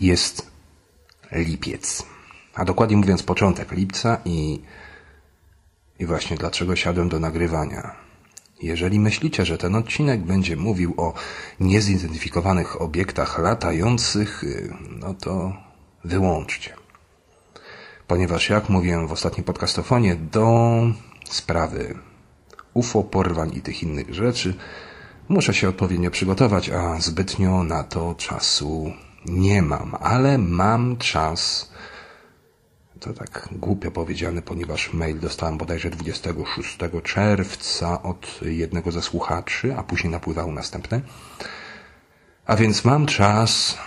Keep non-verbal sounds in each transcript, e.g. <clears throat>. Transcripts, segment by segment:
Jest lipiec, a dokładnie mówiąc początek lipca i, i właśnie dlaczego siadłem do nagrywania. Jeżeli myślicie, że ten odcinek będzie mówił o niezidentyfikowanych obiektach latających, no to wyłączcie. Ponieważ jak mówiłem w ostatnim podcastofonie, do sprawy UFO, porwań i tych innych rzeczy muszę się odpowiednio przygotować, a zbytnio na to czasu nie mam, ale mam czas. To tak głupio powiedziane, ponieważ mail dostałem bodajże 26 czerwca od jednego ze słuchaczy, a później napływały następne. A więc mam czas.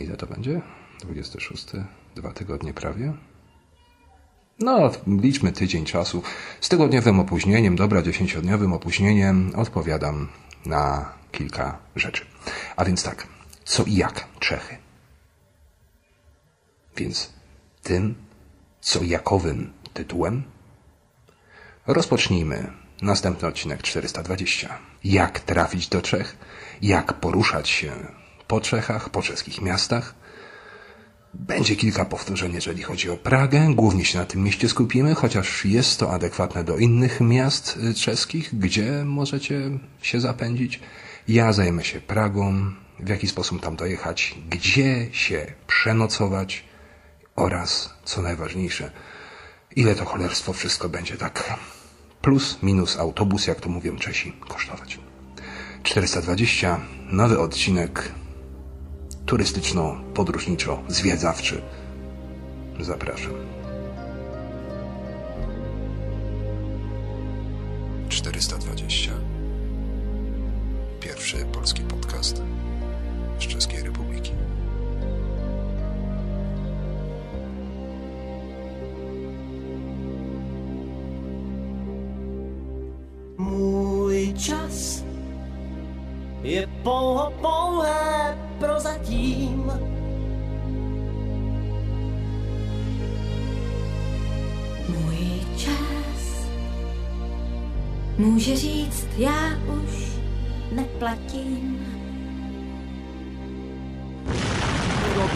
Ile to będzie? 26, dwa tygodnie prawie. No, liczmy tydzień czasu. Z tygodniowym opóźnieniem, dobra, dziesięciodniowym opóźnieniem odpowiadam na kilka rzeczy. A więc tak, co i jak Czechy? Więc tym, co jakowym tytułem? Rozpocznijmy następny odcinek 420. Jak trafić do Czech? Jak poruszać się po Czechach, po czeskich miastach? Będzie kilka powtórzeń, jeżeli chodzi o Pragę. Głównie się na tym mieście skupimy, chociaż jest to adekwatne do innych miast czeskich, gdzie możecie się zapędzić. Ja zajmę się Pragą, w jaki sposób tam dojechać, gdzie się przenocować oraz, co najważniejsze, ile to cholerstwo wszystko będzie tak plus, minus autobus, jak to mówią Czesi, kosztować. 420, nowy odcinek turystyczno-podróżniczo-zwiedzawczy. Zapraszam. 420. Pierwszy polski podcast z Czeskiej Republiki. Můj čas je pouho pouhé prozatím. Můj čas může říct, já už neplatím.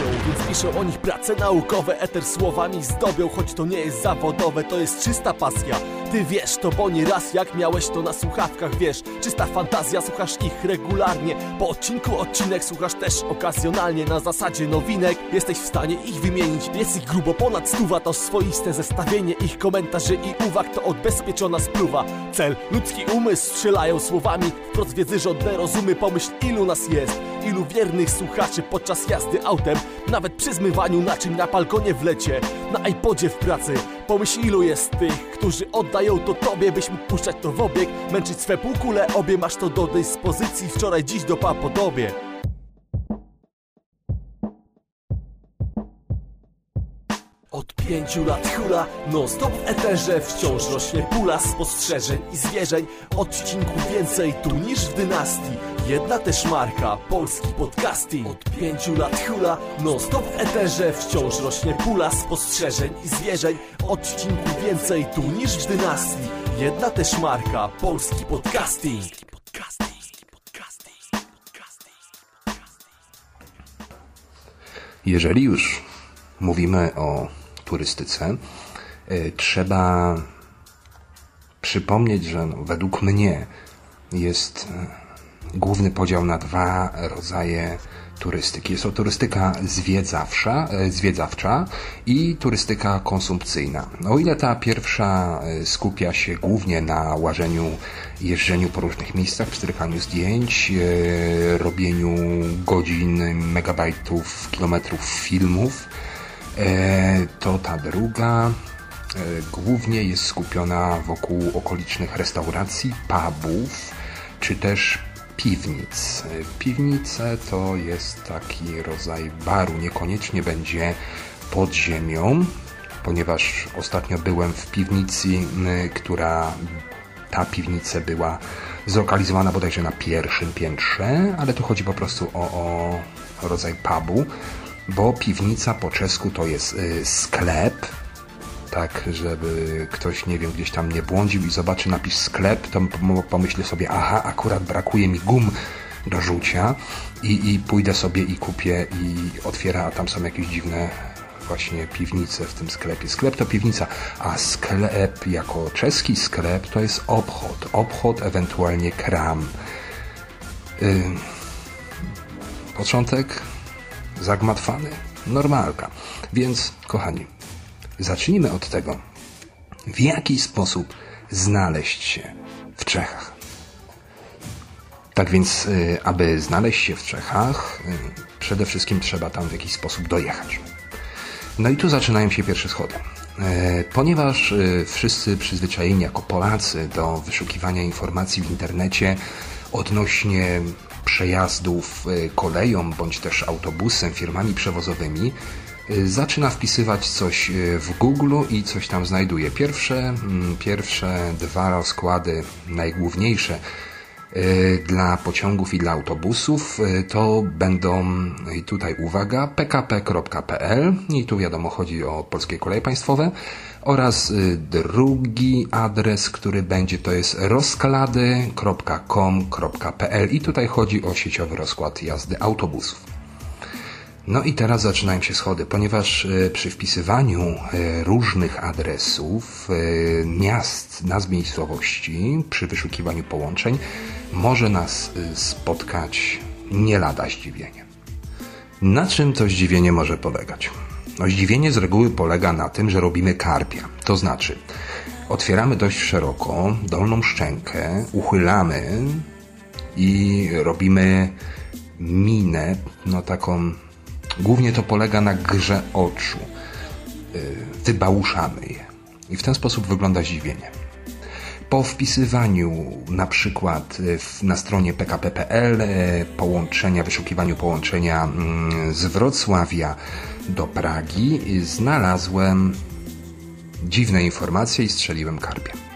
Robią, więc piszą o nich prace naukowe. Eter słowami zdobią, choć to nie jest zawodowe To jest czysta pasja. Ty wiesz to, bo nie raz jak miałeś to na słuchawkach Wiesz, czysta fantazja, słuchasz ich regularnie. Po odcinku odcinek słuchasz też okazjonalnie. Na zasadzie nowinek jesteś w stanie ich wymienić. Jest ich grubo ponad stuwa, to swoiste zestawienie Ich komentarzy i uwag to odbezpieczona spluwa. Cel, ludzki umysł strzelają słowami. Wprost wiedzy żądne rozumy, pomyśl ilu nas jest Ilu wiernych słuchaczy podczas jazdy autem Nawet przy zmywaniu naczyń na balkonie w lecie Na iPodzie w pracy. Pomyśl ilu jest tych, którzy oddają to tobie Byś mógł puszczać to w obieg Męczyć swe półkule obie. Masz to do dyspozycji Wczoraj, dziś dopa po dobie Od pięciu lat hula, non stop w eterze Wciąż rośnie pula spostrzeżeń i zwierzeń. Odcinków więcej tu niż w dynastii Jedna też marka, polski podcasting. Od pięciu lat hula, non stop w eterze. Wciąż rośnie pula spostrzeżeń i zwierzeń. Odcinków więcej tu niż w dynastii. Jedna też marka, polski podcasting. Jeżeli już mówimy o turystyce, y, trzeba przypomnieć, że no, według mnie jest y, główny podział na dwa rodzaje turystyki. Jest to turystyka zwiedzawcza, y, zwiedzawcza i turystyka konsumpcyjna. O ile ta pierwsza skupia się głównie na łażeniu, jeżdżeniu po różnych miejscach, pstrykaniu zdjęć, robieniu godzin, megabajtów, kilometrów filmów, E, to ta druga e, głównie jest skupiona wokół okolicznych restauracji, pubów, czy też piwnic. Piwnice to jest taki rodzaj baru, niekoniecznie będzie pod ziemią, ponieważ ostatnio byłem w piwnicy, która ta piwnica była zlokalizowana bodajże na pierwszym piętrze, ale tu chodzi po prostu o, o rodzaj pubu bo piwnica po czesku to jest y, sklep, tak, żeby ktoś, nie wiem, gdzieś tam nie błądził i zobaczy napis sklep, to pomyśli sobie, aha, akurat brakuje mi gum do rzucia i, i pójdę sobie i kupię i otwiera, a tam są jakieś dziwne właśnie piwnice w tym sklepie. Sklep to piwnica, a sklep jako czeski sklep to jest obchod. Obchod, ewentualnie kram. Yy, początek zagmatwany, normalka. Więc, kochani, zacznijmy od tego, w jaki sposób znaleźć się w Czechach. Tak więc, y, aby znaleźć się w Czechach, y, przede wszystkim trzeba tam w jakiś sposób dojechać. No i tu zaczynają się pierwsze schody. E, ponieważ y, wszyscy przyzwyczajeni jako Polacy do wyszukiwania informacji w internecie odnośnie przejazdów koleją bądź też autobusem, firmami przewozowymi, zaczyna wpisywać coś w Google i coś tam znajduje. Pierwsze, mm, pierwsze dwa rozkłady, najgłówniejsze, Y, dla pociągów i dla autobusów y, to będą, i tutaj uwaga, pkp.pl i tu wiadomo chodzi o polskie koleje państwowe oraz y, drugi adres, który będzie to jest rozklady.com.pl i tutaj chodzi o sieciowy rozkład jazdy autobusów. No i teraz zaczynają się schody, ponieważ przy wpisywaniu różnych adresów miast, nazw miejscowości, przy wyszukiwaniu połączeń, może nas spotkać nie lada zdziwienie. Na czym to zdziwienie może polegać? No, zdziwienie z reguły polega na tym, że robimy karpia. To znaczy, otwieramy dość szeroko dolną szczękę, uchylamy i robimy minę, no taką, głównie to polega na grze oczu. Y, wybałuszamy je. I w ten sposób wygląda zdziwienie. Po wpisywaniu na przykład e, na stronie pkp.pl e, połączenia, wyszukiwaniu połączenia mm, z Wrocławia do Pragi znalazłem dziwne informacje i strzeliłem karpia.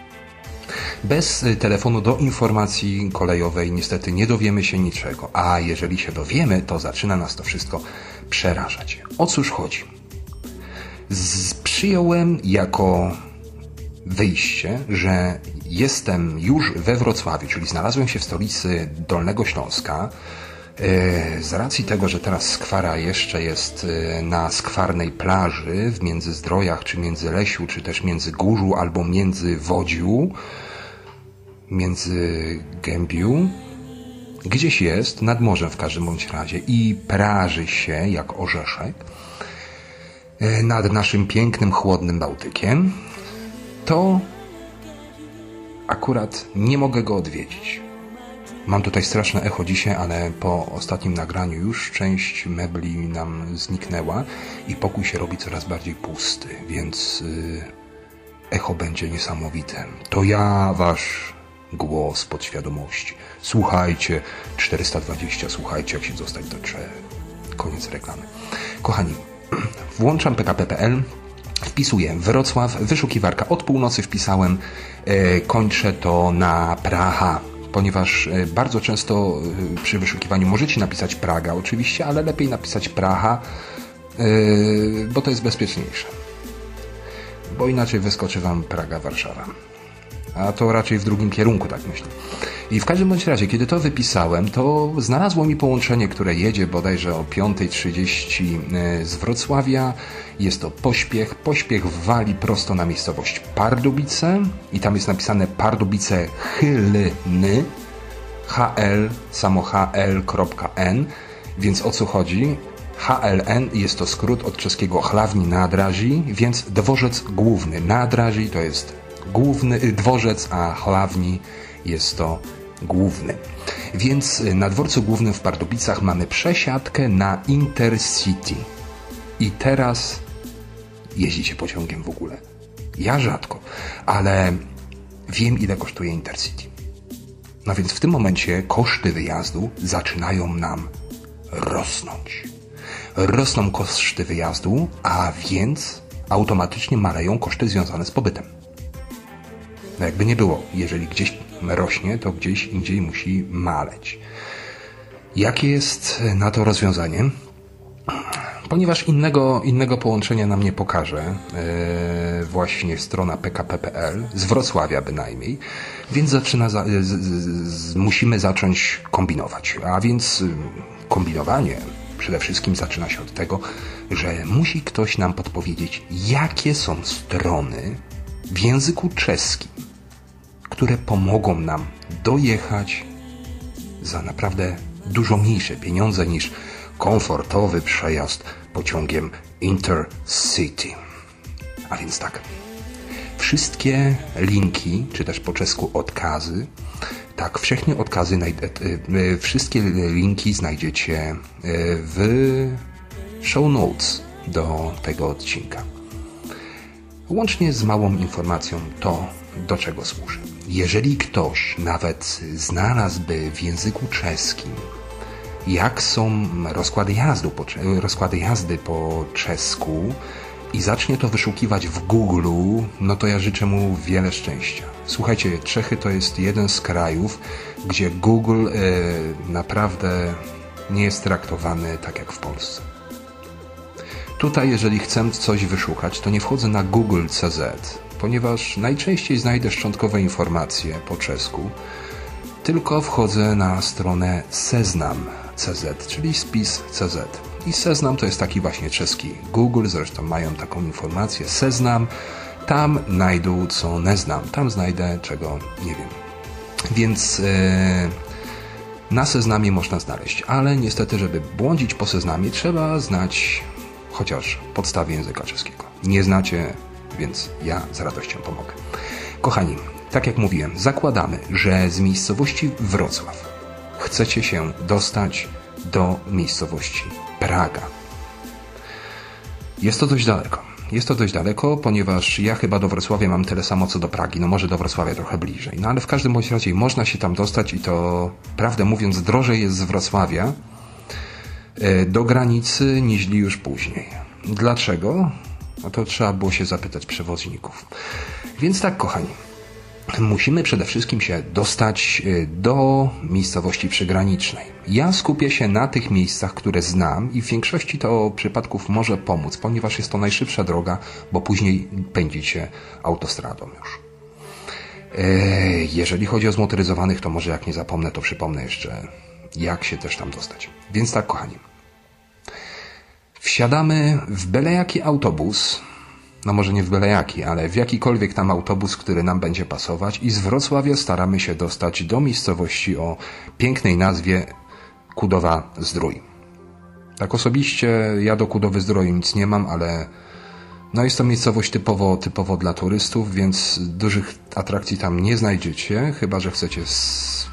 Bez e, telefonu do informacji kolejowej niestety nie dowiemy się niczego, a jeżeli się dowiemy, to zaczyna nas to wszystko przerażać. O cóż chodzi? Z, przyjąłem jako wyjście, że jestem już we Wrocławiu, czyli znalazłem się w stolicy Dolnego Śląska. E, z racji tego, że teraz skwara jeszcze jest e, na skwarnej plaży w Międzyzdrojach, czy Międzylesiu, czy też między Górzu albo między Wodziu, między Gębiu, gdzieś jest, nad morzem w każdym bądź razie i praży się jak orzeszek e, nad naszym pięknym, chłodnym Bałtykiem, to akurat nie mogę go odwiedzić. Mam tutaj straszne echo dzisiaj, ale po ostatnim nagraniu już część mebli nam zniknęła i pokój się robi coraz bardziej pusty, więc yy, echo będzie niesamowite. To ja, wasz głos podświadomości. Słuchajcie, 420, słuchajcie, jak się zostać do Czech. Koniec reklamy. Kochani, <clears throat> włączam pkp.pl, wpisuję Wrocław, wyszukiwarka od północy wpisałem, e, kończę to na Praha, ponieważ e, bardzo często e, przy wyszukiwaniu możecie napisać Praga oczywiście, ale lepiej napisać Praha, bo to jest bezpieczniejsze. Bo inaczej wyskoczy Wam Praga, Warszawa. A to raczej w drugim kierunku, tak myślę. I w każdym bądź razie, kiedy to wypisałem, to znalazło mi połączenie, które jedzie bodajże o 5.30 e, z Wrocławia. Jest to pośpiech. Pośpiech wali prosto na miejscowość Pardubice i tam jest napisane Pardubice Chylny hl samo hl.n więc o co chodzi? HLN jest to skrót od czeskiego Chlawni Nadrażi, więc dworzec główny. Nadrażi to jest główny dworzec, a Chlawni jest to główny. Więc na dworcu głównym w Pardubicach mamy przesiadkę na Intercity. I teraz jeździcie pociągiem w ogóle. Ja rzadko, ale wiem ile kosztuje Intercity. No więc w tym momencie koszty wyjazdu zaczynają nam rosnąć. Rosną koszty wyjazdu, a więc automatycznie maleją koszty związane z pobytem. No jakby nie było, jeżeli gdzieś rośnie, to gdzieś indziej musi maleć. Jakie jest na to rozwiązanie? Ponieważ innego, innego połączenia nam nie pokaże, yy, właśnie strona pkp.pl, z Wrocławia bynajmniej, więc zaczyna za, z, z, musimy zacząć kombinować. A więc yy, kombinowanie przede wszystkim zaczyna się od tego, że musi ktoś nam podpowiedzieć, jakie są strony w języku czeskim, które pomogą nam dojechać za naprawdę dużo mniejsze pieniądze niż komfortowy przejazd pociągiem Intercity. A więc tak. Wszystkie linki, czy też po czesku odkazy, tak, wszechnie odkazy, wszystkie linki znajdziecie w show notes do tego odcinka. Łącznie z małą informacją to, do czego służy. Jeżeli ktoś nawet znalazłby w języku czeskim, jak są rozkłady, jazdu po, rozkłady jazdy po czesku i zacznie to wyszukiwać w Google, no to ja życzę mu wiele szczęścia. Słuchajcie, Czechy to jest jeden z krajów, gdzie Google e, naprawdę nie jest traktowany tak jak w Polsce. Tutaj, jeżeli chcę coś wyszukać, to nie wchodzę na Google.cz, ponieważ najczęściej znajdę szczątkowe informacje po czesku, tylko wchodzę na stronę Seznam.cz, czyli spis CZ. I Seznam to jest taki właśnie czeski Google, zresztą mają taką informację Seznam. Tam znajdę, co nie znam, tam znajdę, czego nie wiem. Więc yy, na Seznamie można znaleźć, ale niestety, żeby błądzić po Seznamie, trzeba znać chociaż podstawy języka czeskiego. Nie znacie, więc ja z radością pomogę. Kochani, tak jak mówiłem, zakładamy, że z miejscowości Wrocław chcecie się dostać do miejscowości Praga. Jest to dość daleko. Jest to dość daleko, ponieważ ja chyba do Wrocławia mam tyle samo co do Pragi. No może do Wrocławia trochę bliżej. No ale w każdym bądź razie można się tam dostać i to, prawdę mówiąc, drożej jest z Wrocławia do granicy, niż już później. Dlaczego? No to trzeba było się zapytać przewoźników. Więc tak, kochani, musimy przede wszystkim się dostać e, do miejscowości przygranicznej. Ja skupię się na tych miejscach, które znam i w większości to przypadków może pomóc, ponieważ jest to najszybsza droga, bo później pędzicie autostradą już. E, jeżeli chodzi o zmotoryzowanych, to może jak nie zapomnę, to przypomnę jeszcze jak się też tam dostać. Więc tak, kochani. Wsiadamy w byle jaki autobus, no może nie w byle jaki, ale w jakikolwiek tam autobus, który nam będzie pasować i z Wrocławia staramy się dostać do miejscowości o pięknej nazwie Kudowa Zdrój. Tak osobiście ja do Kudowy Zdroju nic nie mam, ale no jest to miejscowość typowo, typowo dla turystów, więc dużych atrakcji tam nie znajdziecie, chyba że chcecie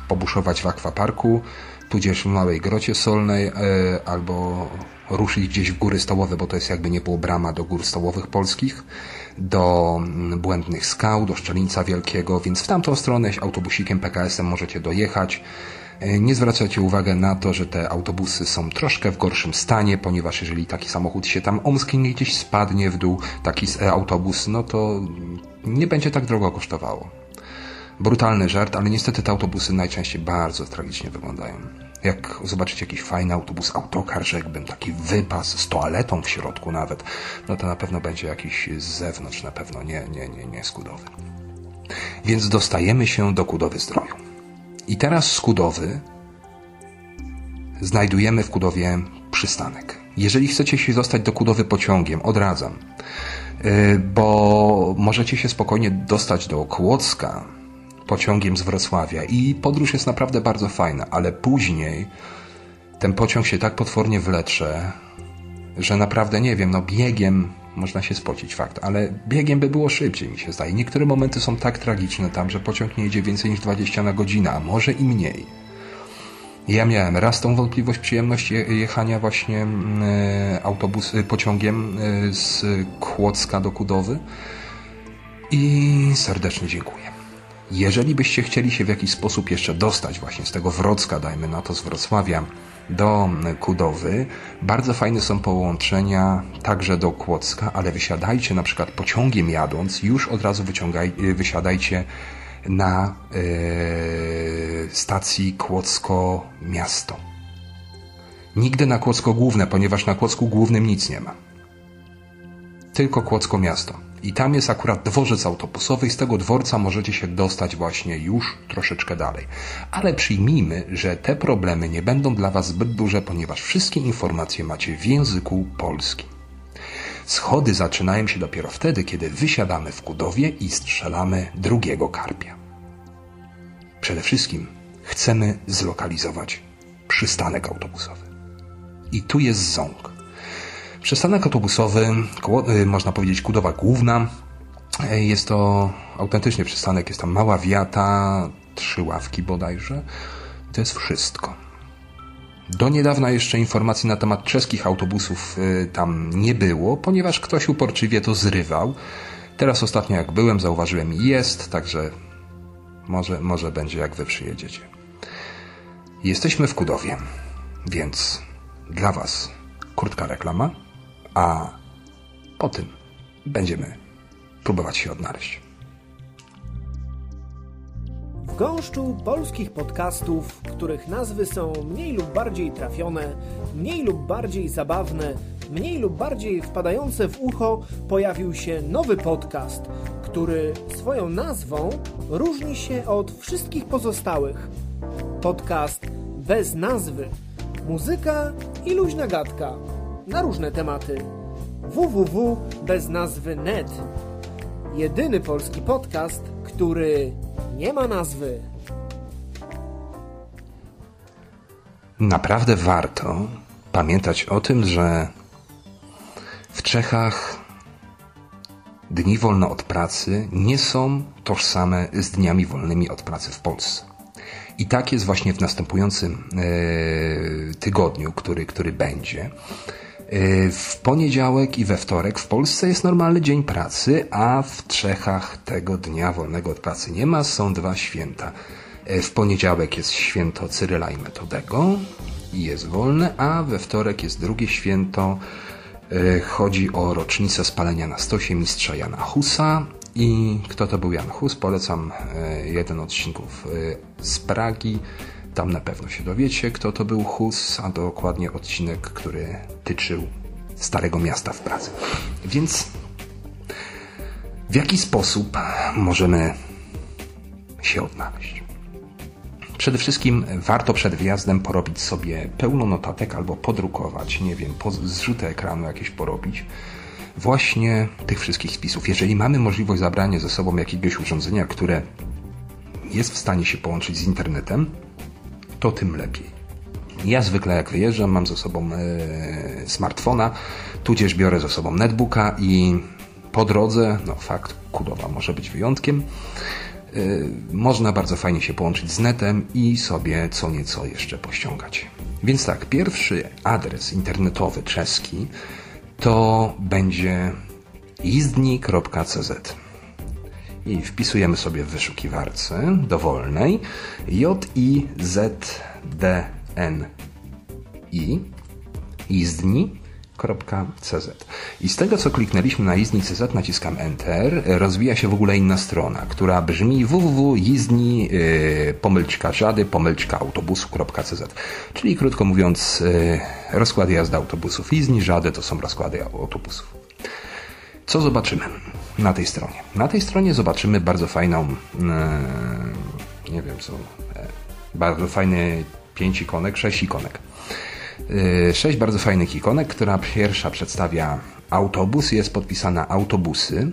pobuszować w akwaparku, tudzież w małej grocie solnej, e, albo ruszyć gdzieś w góry stołowe, bo to jest jakby nie było brama do gór stołowych polskich, do mm, Błędnych Skał, do Szczelińca Wielkiego, więc w tamtą stronę autobusikiem PKS-em możecie dojechać. E, nie zwracajcie uwagi na to, że te autobusy są troszkę w gorszym stanie, ponieważ jeżeli taki samochód się tam omsknie gdzieś spadnie w dół, taki e, autobus, no to nie będzie tak drogo kosztowało. Brutalny żart, ale niestety te autobusy najczęściej bardzo tragicznie wyglądają. Jak zobaczycie jakiś fajny autobus, autokar, jakbym taki wypas z toaletą w środku nawet, no to na pewno będzie jakiś z zewnątrz, na pewno nie, nie, nie, nie skudowy. Więc dostajemy się do Kudowy Zdroju. I teraz z Kudowy znajdujemy w Kudowie przystanek. Jeżeli chcecie się dostać do Kudowy pociągiem, odradzam, y, bo możecie się spokojnie dostać do Kłodzka, pociągiem z Wrocławia i podróż jest naprawdę bardzo fajna, ale później ten pociąg się tak potwornie wlecze, że naprawdę nie wiem, no biegiem można się spocić, fakt, ale biegiem by było szybciej, mi się zdaje. Niektóre momenty są tak tragiczne tam, że pociąg nie jedzie więcej niż 20 na godzinę, a może i mniej. Ja miałem raz tą wątpliwość, przyjemność jechania właśnie mm, e, autobus, e, pociągiem e, z Kłodzka do Kudowy i serdecznie dziękuję. Jeżeli byście chcieli się w jakiś sposób jeszcze dostać właśnie z tego Wrocka, dajmy na to z Wrocławia, do Kudowy, bardzo fajne są połączenia także do Kłodzka, ale wysiadajcie na przykład pociągiem jadąc, już od razu wyciągaj, wysiadajcie na yy, stacji Kłodzko Miasto. Nigdy na Kłodzko Główne, ponieważ na Kłodzku Głównym nic nie ma. Tylko Kłodzko Miasto. I tam jest akurat dworzec autobusowy i z tego dworca możecie się dostać właśnie już troszeczkę dalej. Ale przyjmijmy, że te problemy nie będą dla Was zbyt duże, ponieważ wszystkie informacje macie w języku polskim. Schody zaczynają się dopiero wtedy, kiedy wysiadamy w Kudowie i strzelamy drugiego karpia. Przede wszystkim chcemy zlokalizować przystanek autobusowy. I tu jest ząg. Przystanek autobusowy, y, można powiedzieć Kudowa Główna, y, jest to autentycznie przystanek, jest tam mała wiata, trzy ławki bodajże. To jest wszystko. Do niedawna jeszcze informacji na temat czeskich autobusów y, tam nie było, ponieważ ktoś uporczywie to zrywał. Teraz ostatnio jak byłem, zauważyłem jest, także może, może będzie jak wy przyjedziecie. Jesteśmy w Kudowie, więc dla was krótka reklama, a po tym będziemy próbować się odnaleźć. W gąszczu polskich podcastów, których nazwy są mniej lub bardziej trafione, mniej lub bardziej zabawne, mniej lub bardziej wpadające w ucho, pojawił się nowy podcast, który swoją nazwą różni się od wszystkich pozostałych. Podcast bez nazwy. Muzyka i luźna gadka na różne tematy. www bez nazwy net. Jedyny polski podcast, który nie ma nazwy. Naprawdę warto pamiętać o tym, że w Czechach dni wolne od pracy nie są tożsame z dniami wolnymi od pracy w Polsce. I tak jest właśnie w następującym e, tygodniu, który, który będzie. E, w poniedziałek i we wtorek w Polsce jest normalny dzień pracy, a w Czechach tego dnia wolnego od pracy nie ma. Są dwa święta. E, w poniedziałek jest święto Cyryla i Metodego i jest wolne, a we wtorek jest drugie święto. Chodzi o rocznicę spalenia na stosie mistrza Jana Husa i kto to był Jan Hus? Polecam e, jeden odcinków e, z Pragi. Tam na pewno się dowiecie, kto to był Hus, a dokładnie odcinek, który tyczył Starego Miasta w Pradze. Więc w jaki sposób możemy się odnaleźć? Przede wszystkim warto przed wyjazdem porobić sobie pełno notatek albo podrukować, nie wiem, zrzuty ekranu jakieś porobić właśnie tych wszystkich spisów. Jeżeli mamy możliwość zabrania ze sobą jakiegoś urządzenia, które jest w stanie się połączyć z internetem, to tym lepiej. Ja zwykle jak wyjeżdżam, mam ze sobą e, smartfona, tudzież biorę ze sobą netbooka i po drodze, no fakt, Kudowa może być wyjątkiem, e, można bardzo fajnie się połączyć z netem i sobie co nieco jeszcze pościągać. Więc tak, pierwszy adres internetowy czeski to będzie izdni.cz i wpisujemy sobie w wyszukiwarce dowolnej j i z d n i izdni www.istni.cz. I z tego, co kliknęliśmy na istni.cz, naciskam Enter, rozwija się w ogóle inna strona, która brzmi www.istni yy, pomylczka żady pomylczka autobusu.cz. Czyli krótko mówiąc, yy, rozkłady jazdy autobusów Izdni, żady to są rozkłady autobusów. Co zobaczymy na tej stronie? Na tej stronie zobaczymy bardzo fajną, yy, nie wiem co, e, bardzo fajny pięć ikonek, sześć ikonek. Y, sześć bardzo fajnych ikonek, która pierwsza przedstawia autobus, jest podpisana autobusy.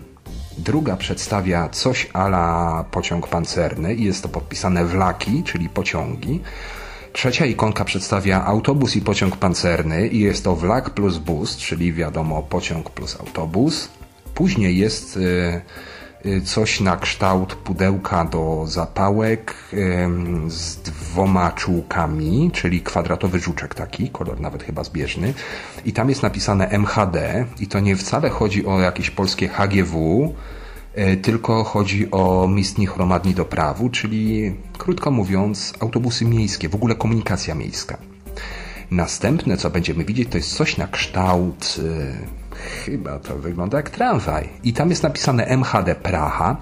Druga przedstawia coś ala pociąg pancerny i jest to podpisane wlaki, czyli pociągi. Trzecia ikonka przedstawia autobus i pociąg pancerny i jest to wlak plus bus, czyli wiadomo pociąg plus autobus. Później jest y, Y, coś na kształt pudełka do zapałek z dwoma czułkami, czyli kwadratowy żuczek taki, kolor nawet chyba zbieżny. I tam jest napisane MHD i to nie wcale chodzi o jakieś polskie HGW, y, tylko chodzi o mistni chromadni do prawu, czyli krótko mówiąc autobusy miejskie, w ogóle komunikacja miejska. Następne, co będziemy widzieć, to jest coś na kształt chyba to wygląda jak tramwaj. I tam jest napisane MHD Praha,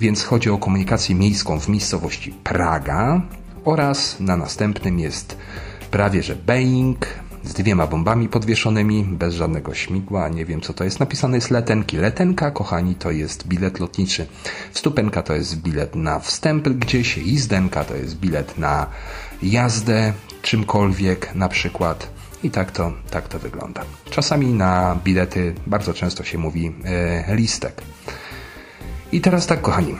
więc chodzi o komunikację miejską w miejscowości Praga oraz na następnym jest prawie że Boeing z dwiema bombami podwieszonymi, bez żadnego śmigła, nie wiem co to jest. Napisane jest letenki. Letenka, kochani, to jest bilet lotniczy. Wstupenka to jest bilet na wstęp gdzieś, izdenka to jest bilet na jazdę czymkolwiek na przykład. I tak to, tak to wygląda. Czasami na bilety bardzo często się mówi e, listek. I teraz tak, kochani.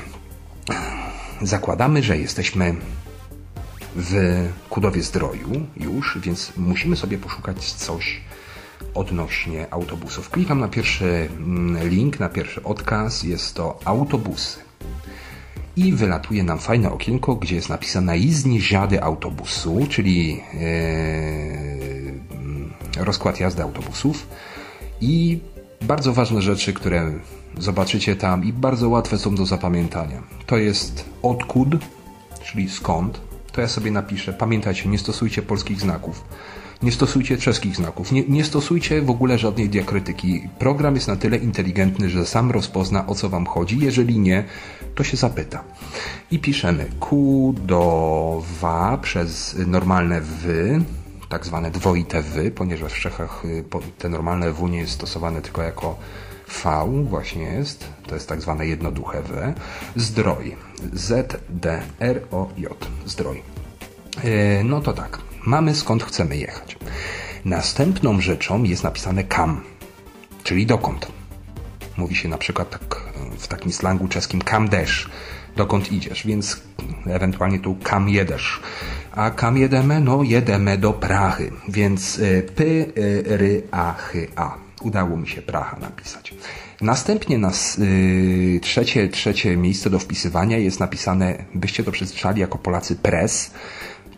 Zakładamy, że jesteśmy w Kudowie Zdroju już, więc musimy sobie poszukać coś odnośnie autobusów. Klikam na pierwszy mm, link, na pierwszy odkaz. Jest to autobusy. I wylatuje nam fajne okienko, gdzie jest napisane jezdni żady autobusu, czyli yy, rozkład jazdy autobusów. I bardzo ważne rzeczy, które zobaczycie tam i bardzo łatwe są do zapamiętania. To jest odkud, czyli skąd, to ja sobie napiszę. Pamiętajcie, nie stosujcie polskich znaków. Nie stosujcie czeskich znaków. Nie, nie stosujcie w ogóle żadnej diakrytyki. Program jest na tyle inteligentny, że sam rozpozna o co wam chodzi. Jeżeli nie, to się zapyta. I piszemy kudowa przez normalne wy, tak zwane dwoite wy, ponieważ w Czechach y, te normalne w nie jest stosowane tylko jako V właśnie jest, to jest tak zwane jednoduche W, zdroj, Z, D, R, O, J, zdroj. E, no to tak, mamy skąd chcemy jechać. Następną rzeczą jest napisane kam, czyli dokąd. Mówi się na przykład tak w takim slangu czeskim kam desz, dokąd idziesz, więc ewentualnie tu kam jedesz. A kam jedemy? No jedemy do Prahy, więc e, p, r, a, ch, a udało mi się Praha napisać. Następnie nas, yy, trzecie, trzecie miejsce do wpisywania jest napisane, byście to przeczytali jako Polacy, pres.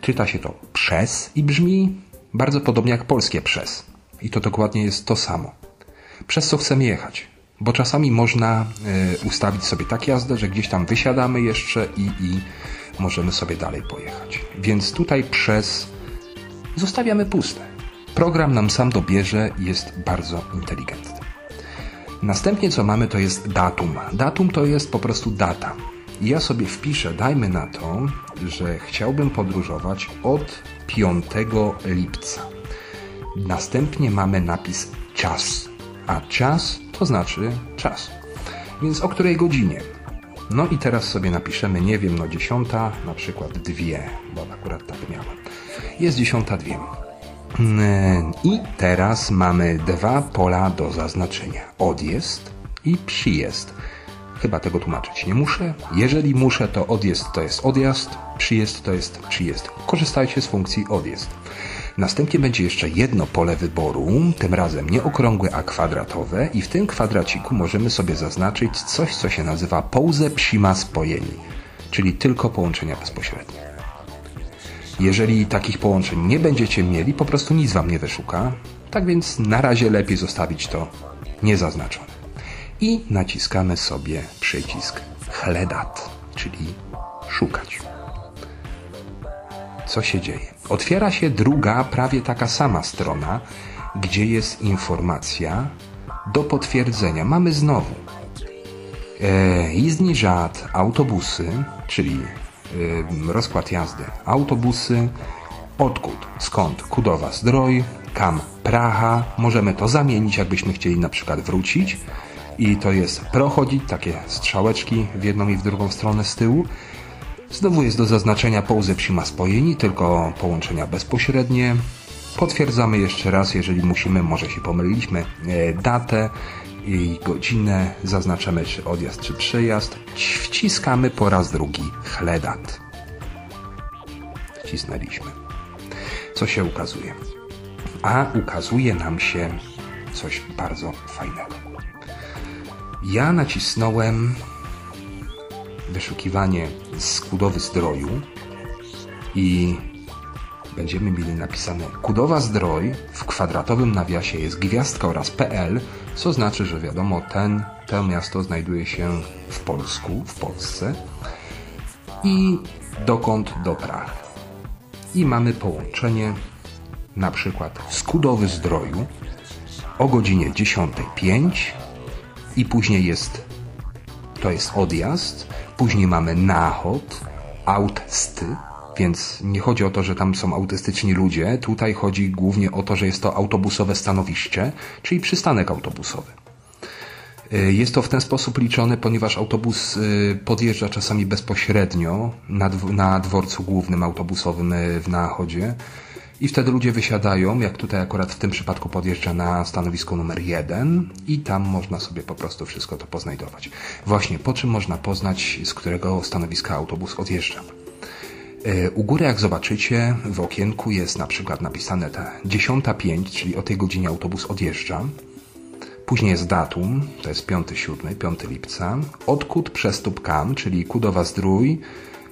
Czyta się to przez i brzmi bardzo podobnie jak polskie przez. I to dokładnie jest to samo. Przez co chcemy jechać? Bo czasami można y, ustawić sobie tak jazdę, że gdzieś tam wysiadamy jeszcze i, i możemy sobie dalej pojechać. Więc tutaj przez zostawiamy puste. Program nam sam dobierze i jest bardzo inteligentny. Następnie co mamy to jest datum. Datum to jest po prostu data. Ja sobie wpiszę, dajmy na to, że chciałbym podróżować od 5 lipca. Następnie mamy napis czas, a czas to znaczy czas. Więc o której godzinie? No i teraz sobie napiszemy, nie wiem, no dziesiąta, na przykład dwie, bo akurat tak miałem. Jest dziesiąta dwie. I teraz mamy dwa pola do zaznaczenia. Odjazd i przyjazd. Chyba tego tłumaczyć nie muszę. Jeżeli muszę, to odjazd to jest odjazd, przyjazd to jest przyjazd. Korzystajcie z funkcji odjazd. Następnie będzie jeszcze jedno pole wyboru, tym razem nie okrągłe, a kwadratowe i w tym kwadraciku możemy sobie zaznaczyć coś, co się nazywa pause psima spojeni, czyli tylko połączenia bezpośrednie. Jeżeli takich połączeń nie będziecie mieli, po prostu nic Wam nie wyszuka. Tak więc na razie lepiej zostawić to niezaznaczone. I naciskamy sobie przycisk Hledat, czyli szukać. Co się dzieje? Otwiera się druga, prawie taka sama strona, gdzie jest informacja do potwierdzenia. Mamy znowu e, Żad, autobusy, czyli rozkład jazdy. Autobusy, odkud, skąd, Kudowa, Zdroj, kam, Praha. Możemy to zamienić, jakbyśmy chcieli na przykład wrócić. I to jest prochodzić, takie strzałeczki w jedną i w drugą stronę z tyłu. Znowu jest do zaznaczenia połzy psima spojeni, tylko połączenia bezpośrednie. Potwierdzamy jeszcze raz, jeżeli musimy, może się pomyliliśmy, e, datę i godzinę, zaznaczamy czy odjazd, czy przyjazd, wciskamy po raz drugi chledat. Wcisnęliśmy. Co się ukazuje? A ukazuje nam się coś bardzo fajnego. Ja nacisnąłem wyszukiwanie skudowy zdroju i będziemy mieli napisane Kudowa Zdroj w kwadratowym nawiasie jest gwiazdka oraz PL, co znaczy, że wiadomo, ten, to miasto znajduje się w Polsku, w Polsce i dokąd do. I mamy połączenie na przykład Skudowy Zdroju o godzinie 10.05 i później jest to jest odjazd, później mamy nachod, aut sty, Więc nie chodzi o to, że tam są autystyczni ludzie, tutaj chodzi głównie o to, że jest to autobusowe stanowiście, czyli przystanek autobusowy. Y, Jest to w ten sposób liczone, ponieważ autobus y, podjeżdża czasami bezpośrednio na dworcu głównym autobusowym y, w Nachodzie i wtedy ludzie wysiadają, jak tutaj akurat w tym przypadku podjeżdża na stanowisko numer jeden i tam można sobie po prostu wszystko to poznajdować. Właśnie, po czym można poznać, z którego stanowiska autobus odjeżdża. E, U góry, jak zobaczycie, w okienku jest na przykład napisane ta 10.05, czyli o tej godzinie autobus odjeżdża. Później jest datum, to jest 5-7, 5 lipca. Odkud przestup kam, czyli Kudowa Zdrój.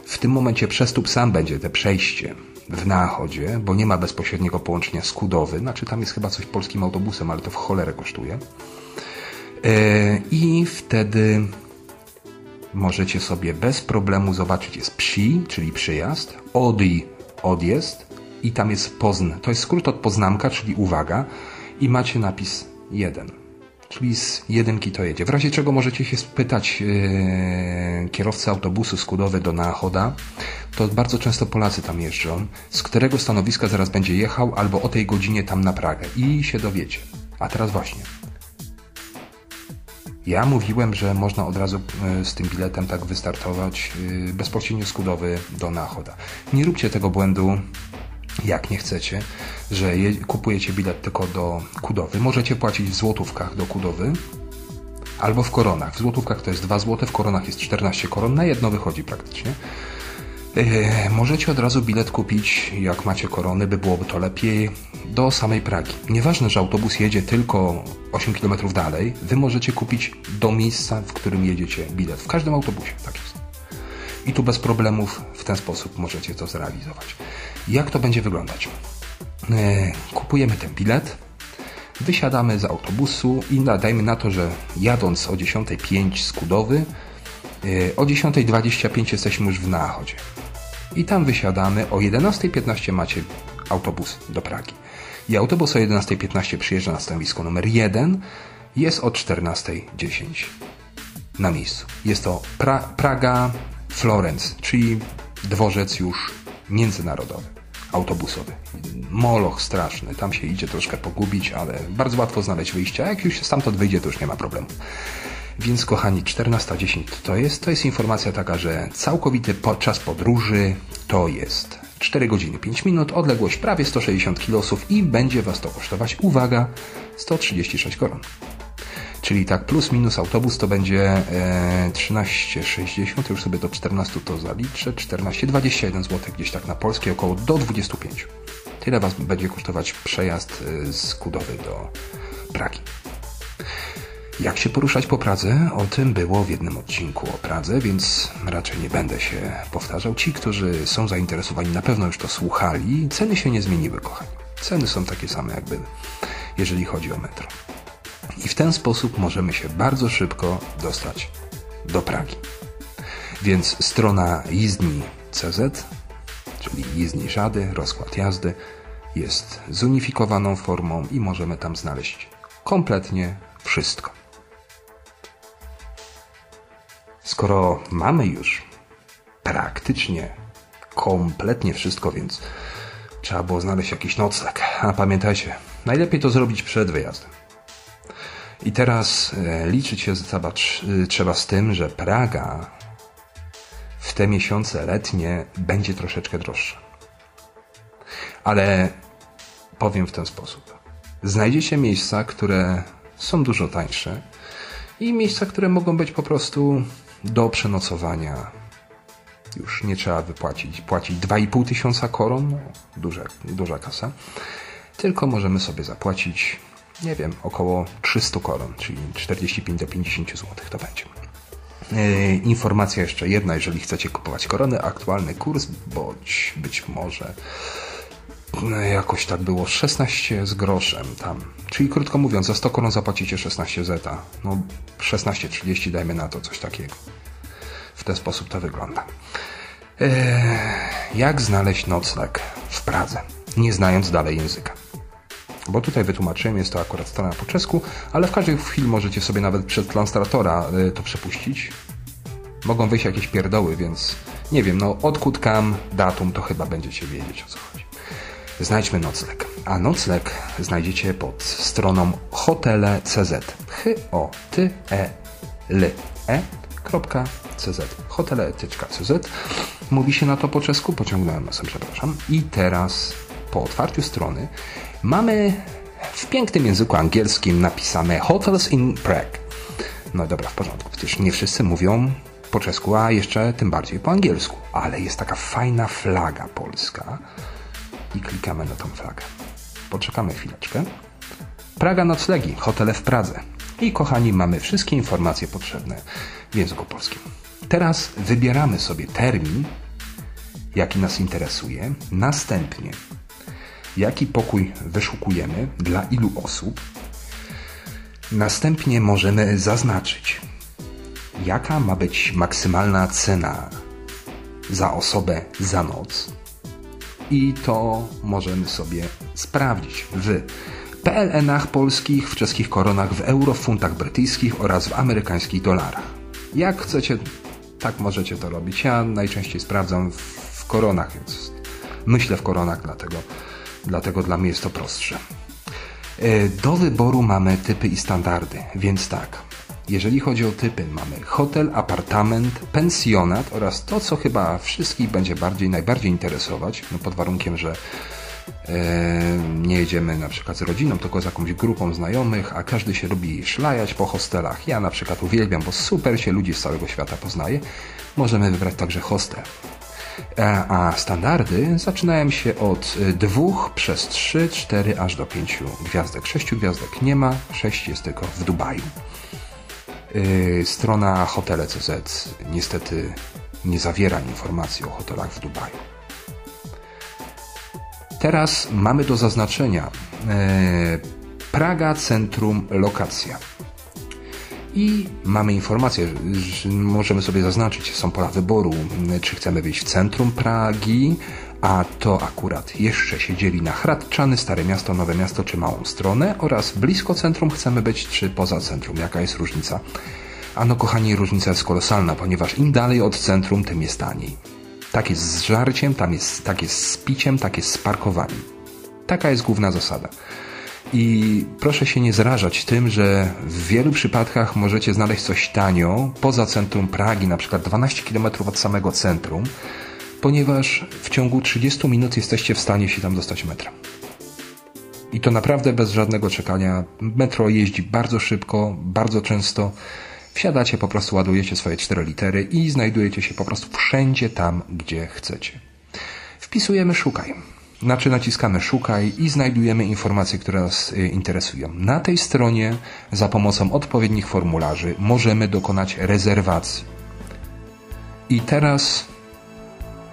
W tym momencie przestup sam będzie, te przejście w Nachodzie, bo nie ma bezpośredniego połączenia z Kudowy. Znaczy tam jest chyba coś polskim autobusem, ale to w cholerę kosztuje. E, I wtedy możecie sobie bez problemu zobaczyć, jest psi, czyli przyjazd, odi, odjazd i tam jest pozn. To jest skrót od poznamka, czyli uwaga i macie napis 1. Z jedynki to jedzie. W razie czego możecie się spytać yy, kierowcy autobusu z Kudowy do Nachoda, to bardzo często Polacy tam jeżdżą, z którego stanowiska zaraz będzie jechał, albo o tej godzinie tam na Pragę i się dowiecie. A teraz właśnie, ja mówiłem, że można od razu e, z tym biletem tak wystartować e, bezpośrednio z Kudowy do Nachoda. Nie róbcie tego błędu, jak nie chcecie, że je, kupujecie bilet tylko do Kudowy. Możecie płacić w złotówkach do Kudowy albo w koronach. W złotówkach to jest 2 złote, w koronach jest 14 koron. Na jedno wychodzi praktycznie. E, Możecie od razu bilet kupić, jak macie korony, by byłoby to lepiej, do samej Pragi. Nieważne, że autobus jedzie tylko 8 km dalej, wy możecie kupić do miejsca, w którym jedziecie bilet. W każdym autobusie, tak jest. I tu bez problemów w ten sposób możecie to zrealizować. Jak to będzie wyglądać? E, Kupujemy ten bilet, wysiadamy z autobusu i na- dajmy na to, że jadąc o 10.05 z Kudowy, o 10.25 jesteśmy już w Nachodzie. I tam wysiadamy. O 11.15 macie autobus do Pragi. I autobus o 11.15 przyjeżdża na stanowisko numer 1. Jest o 14.10 na miejscu. Jest to pra Praga Florence, czyli dworzec już międzynarodowy, autobusowy. Moloch straszny, tam się idzie troszkę pogubić, ale bardzo łatwo znaleźć wyjście, a jak już się stamtąd wyjdzie, to już nie ma problemu. Więc kochani, 14.10 to jest, to jest informacja taka, że całkowity podczas podróży to jest 4 godziny 5 minut, odległość prawie 160 kilosów i będzie Was to kosztować, uwaga, 136 koron. Czyli tak plus minus autobus to będzie e, 13,60, już sobie do 14 to zaliczę, 14,21 zł gdzieś tak na polskie, około do 25. Tyle Was będzie kosztować przejazd e, z Kudowy do Pragi. Jak się poruszać po Pradze? O tym było w jednym odcinku o Pradze, więc raczej nie będę się powtarzał. Ci, którzy są zainteresowani, na pewno już to słuchali. Ceny się nie zmieniły, kochani. Ceny są takie same, jak były, jeżeli chodzi o metro. I w ten sposób możemy się bardzo szybko dostać do Pragi. Więc strona Jizdni CZ, czyli Jizdni Żady, rozkład jazdy, jest zunifikowaną formą i możemy tam znaleźć kompletnie wszystko. Skoro mamy już praktycznie kompletnie wszystko, więc trzeba było znaleźć jakiś nocleg. A pamiętajcie, najlepiej to zrobić przed wyjazdem. I teraz e, liczyć się trzeba, e, trzeba z tym, że Praga w te miesiące letnie będzie troszeczkę droższa. Ale powiem w ten sposób. Znajdziecie miejsca, które są dużo tańsze i miejsca, które mogą być po prostu do przenocowania. Już nie trzeba wypłacić, płacić 2,5 tysiąca koron, no, duża, duża kasa, tylko możemy sobie zapłacić, nie wiem, około 300 koron, czyli 45 do 50 zł to będzie. Yy, informacja jeszcze jedna, jeżeli chcecie kupować korony, aktualny kurs, bądź być może no, jakoś tak było 16 z groszem tam. Czyli krótko mówiąc, za 100 koron zapłacicie 16 zeta. No 16,30 dajmy na to, coś takiego. W ten sposób to wygląda. Eee, jak znaleźć nocleg w Pradze, nie znając dalej języka? Bo tutaj wytłumaczyłem, jest to akurat strona po czesku, ale w każdej chwili możecie sobie nawet przez translatora y, to przepuścić. Mogą wyjść jakieś pierdoły, więc Nie wiem, no odkud kam, datum, to chyba będziecie wiedzieć o co chodzi. Znajdźmy nocleg. A nocleg znajdziecie pod stroną hotele.cz. h o t e l e .cz. hotele.cz. Mówi się na to po czesku, pociągnąłem nosem, przepraszam. I teraz po otwarciu strony mamy w pięknym języku angielskim napisane Hotels in Prague. No dobra, w porządku. Przecież nie wszyscy mówią po czesku, a jeszcze tym bardziej po angielsku. Ale jest taka fajna flaga polska i klikamy na tą flagę. Poczekamy chwileczkę. Praga noclegi, hotele w Pradze. I kochani, mamy wszystkie informacje potrzebne w języku polskim. Teraz wybieramy sobie termin, jaki nas interesuje. Następnie, jaki pokój wyszukujemy, dla ilu osób. Następnie możemy zaznaczyć, jaka ma być maksymalna cena za osobę za noc. I to możemy sobie sprawdzić w PLN-ach polskich, w czeskich koronach, w euro, w funtach brytyjskich oraz w amerykańskich dolarach. Jak chcecie, tak możecie to robić. Ja najczęściej sprawdzam w koronach, więc myślę w koronach, dlatego, dlatego dla mnie jest to prostsze. E, do wyboru mamy typy i standardy, więc tak. Jeżeli chodzi o typy, mamy hotel, apartament, pensjonat oraz to, co chyba wszystkich będzie bardziej, najbardziej interesować, no pod warunkiem, że e, nie jedziemy na przykład z rodziną, tylko z jakąś grupą znajomych, a każdy się lubi szlajać po hostelach. Ja na przykład uwielbiam, bo super się ludzi z całego świata poznaje. Możemy wybrać także hostel. E, a standardy zaczynają się od dwóch przez trzy, cztery aż do pięciu gwiazdek. Sześciu gwiazdek nie ma, sześć jest tylko w Dubaju. E, strona hotele.cz niestety nie zawiera informacji o hotelach w Dubaju. Teraz mamy do zaznaczenia e, Praga Centrum Lokacja. I mamy informację, że możemy sobie zaznaczyć, są pola wyboru, czy chcemy być w centrum Pragi, a to akurat jeszcze się dzieli na Hradczany, Stare Miasto, Nowe Miasto czy Małą Stronę oraz blisko centrum chcemy być, czy poza centrum. Jaka jest różnica? Ano kochani, różnica jest kolosalna, ponieważ im dalej od centrum, tym jest taniej. Tak jest z żarciem, tam jest, tak jest z piciem, tak jest z parkowaniem. Taka jest główna zasada. I proszę się nie zrażać tym, że w wielu przypadkach możecie znaleźć coś tanio poza centrum Pragi, na przykład 12 km od samego centrum, ponieważ w ciągu 30 minut jesteście w stanie się tam dostać metrem. I to naprawdę bez żadnego czekania. Metro jeździ bardzo szybko, bardzo często. Wsiadacie, po prostu ładujecie swoje 4 litery i znajdujecie się po prostu wszędzie tam, gdzie chcecie. Wpisujemy szukaj. Znaczy naciskamy szukaj i znajdujemy informacje, które nas y, interesują. Na tej stronie za pomocą odpowiednich formularzy możemy dokonać rezerwacji. I teraz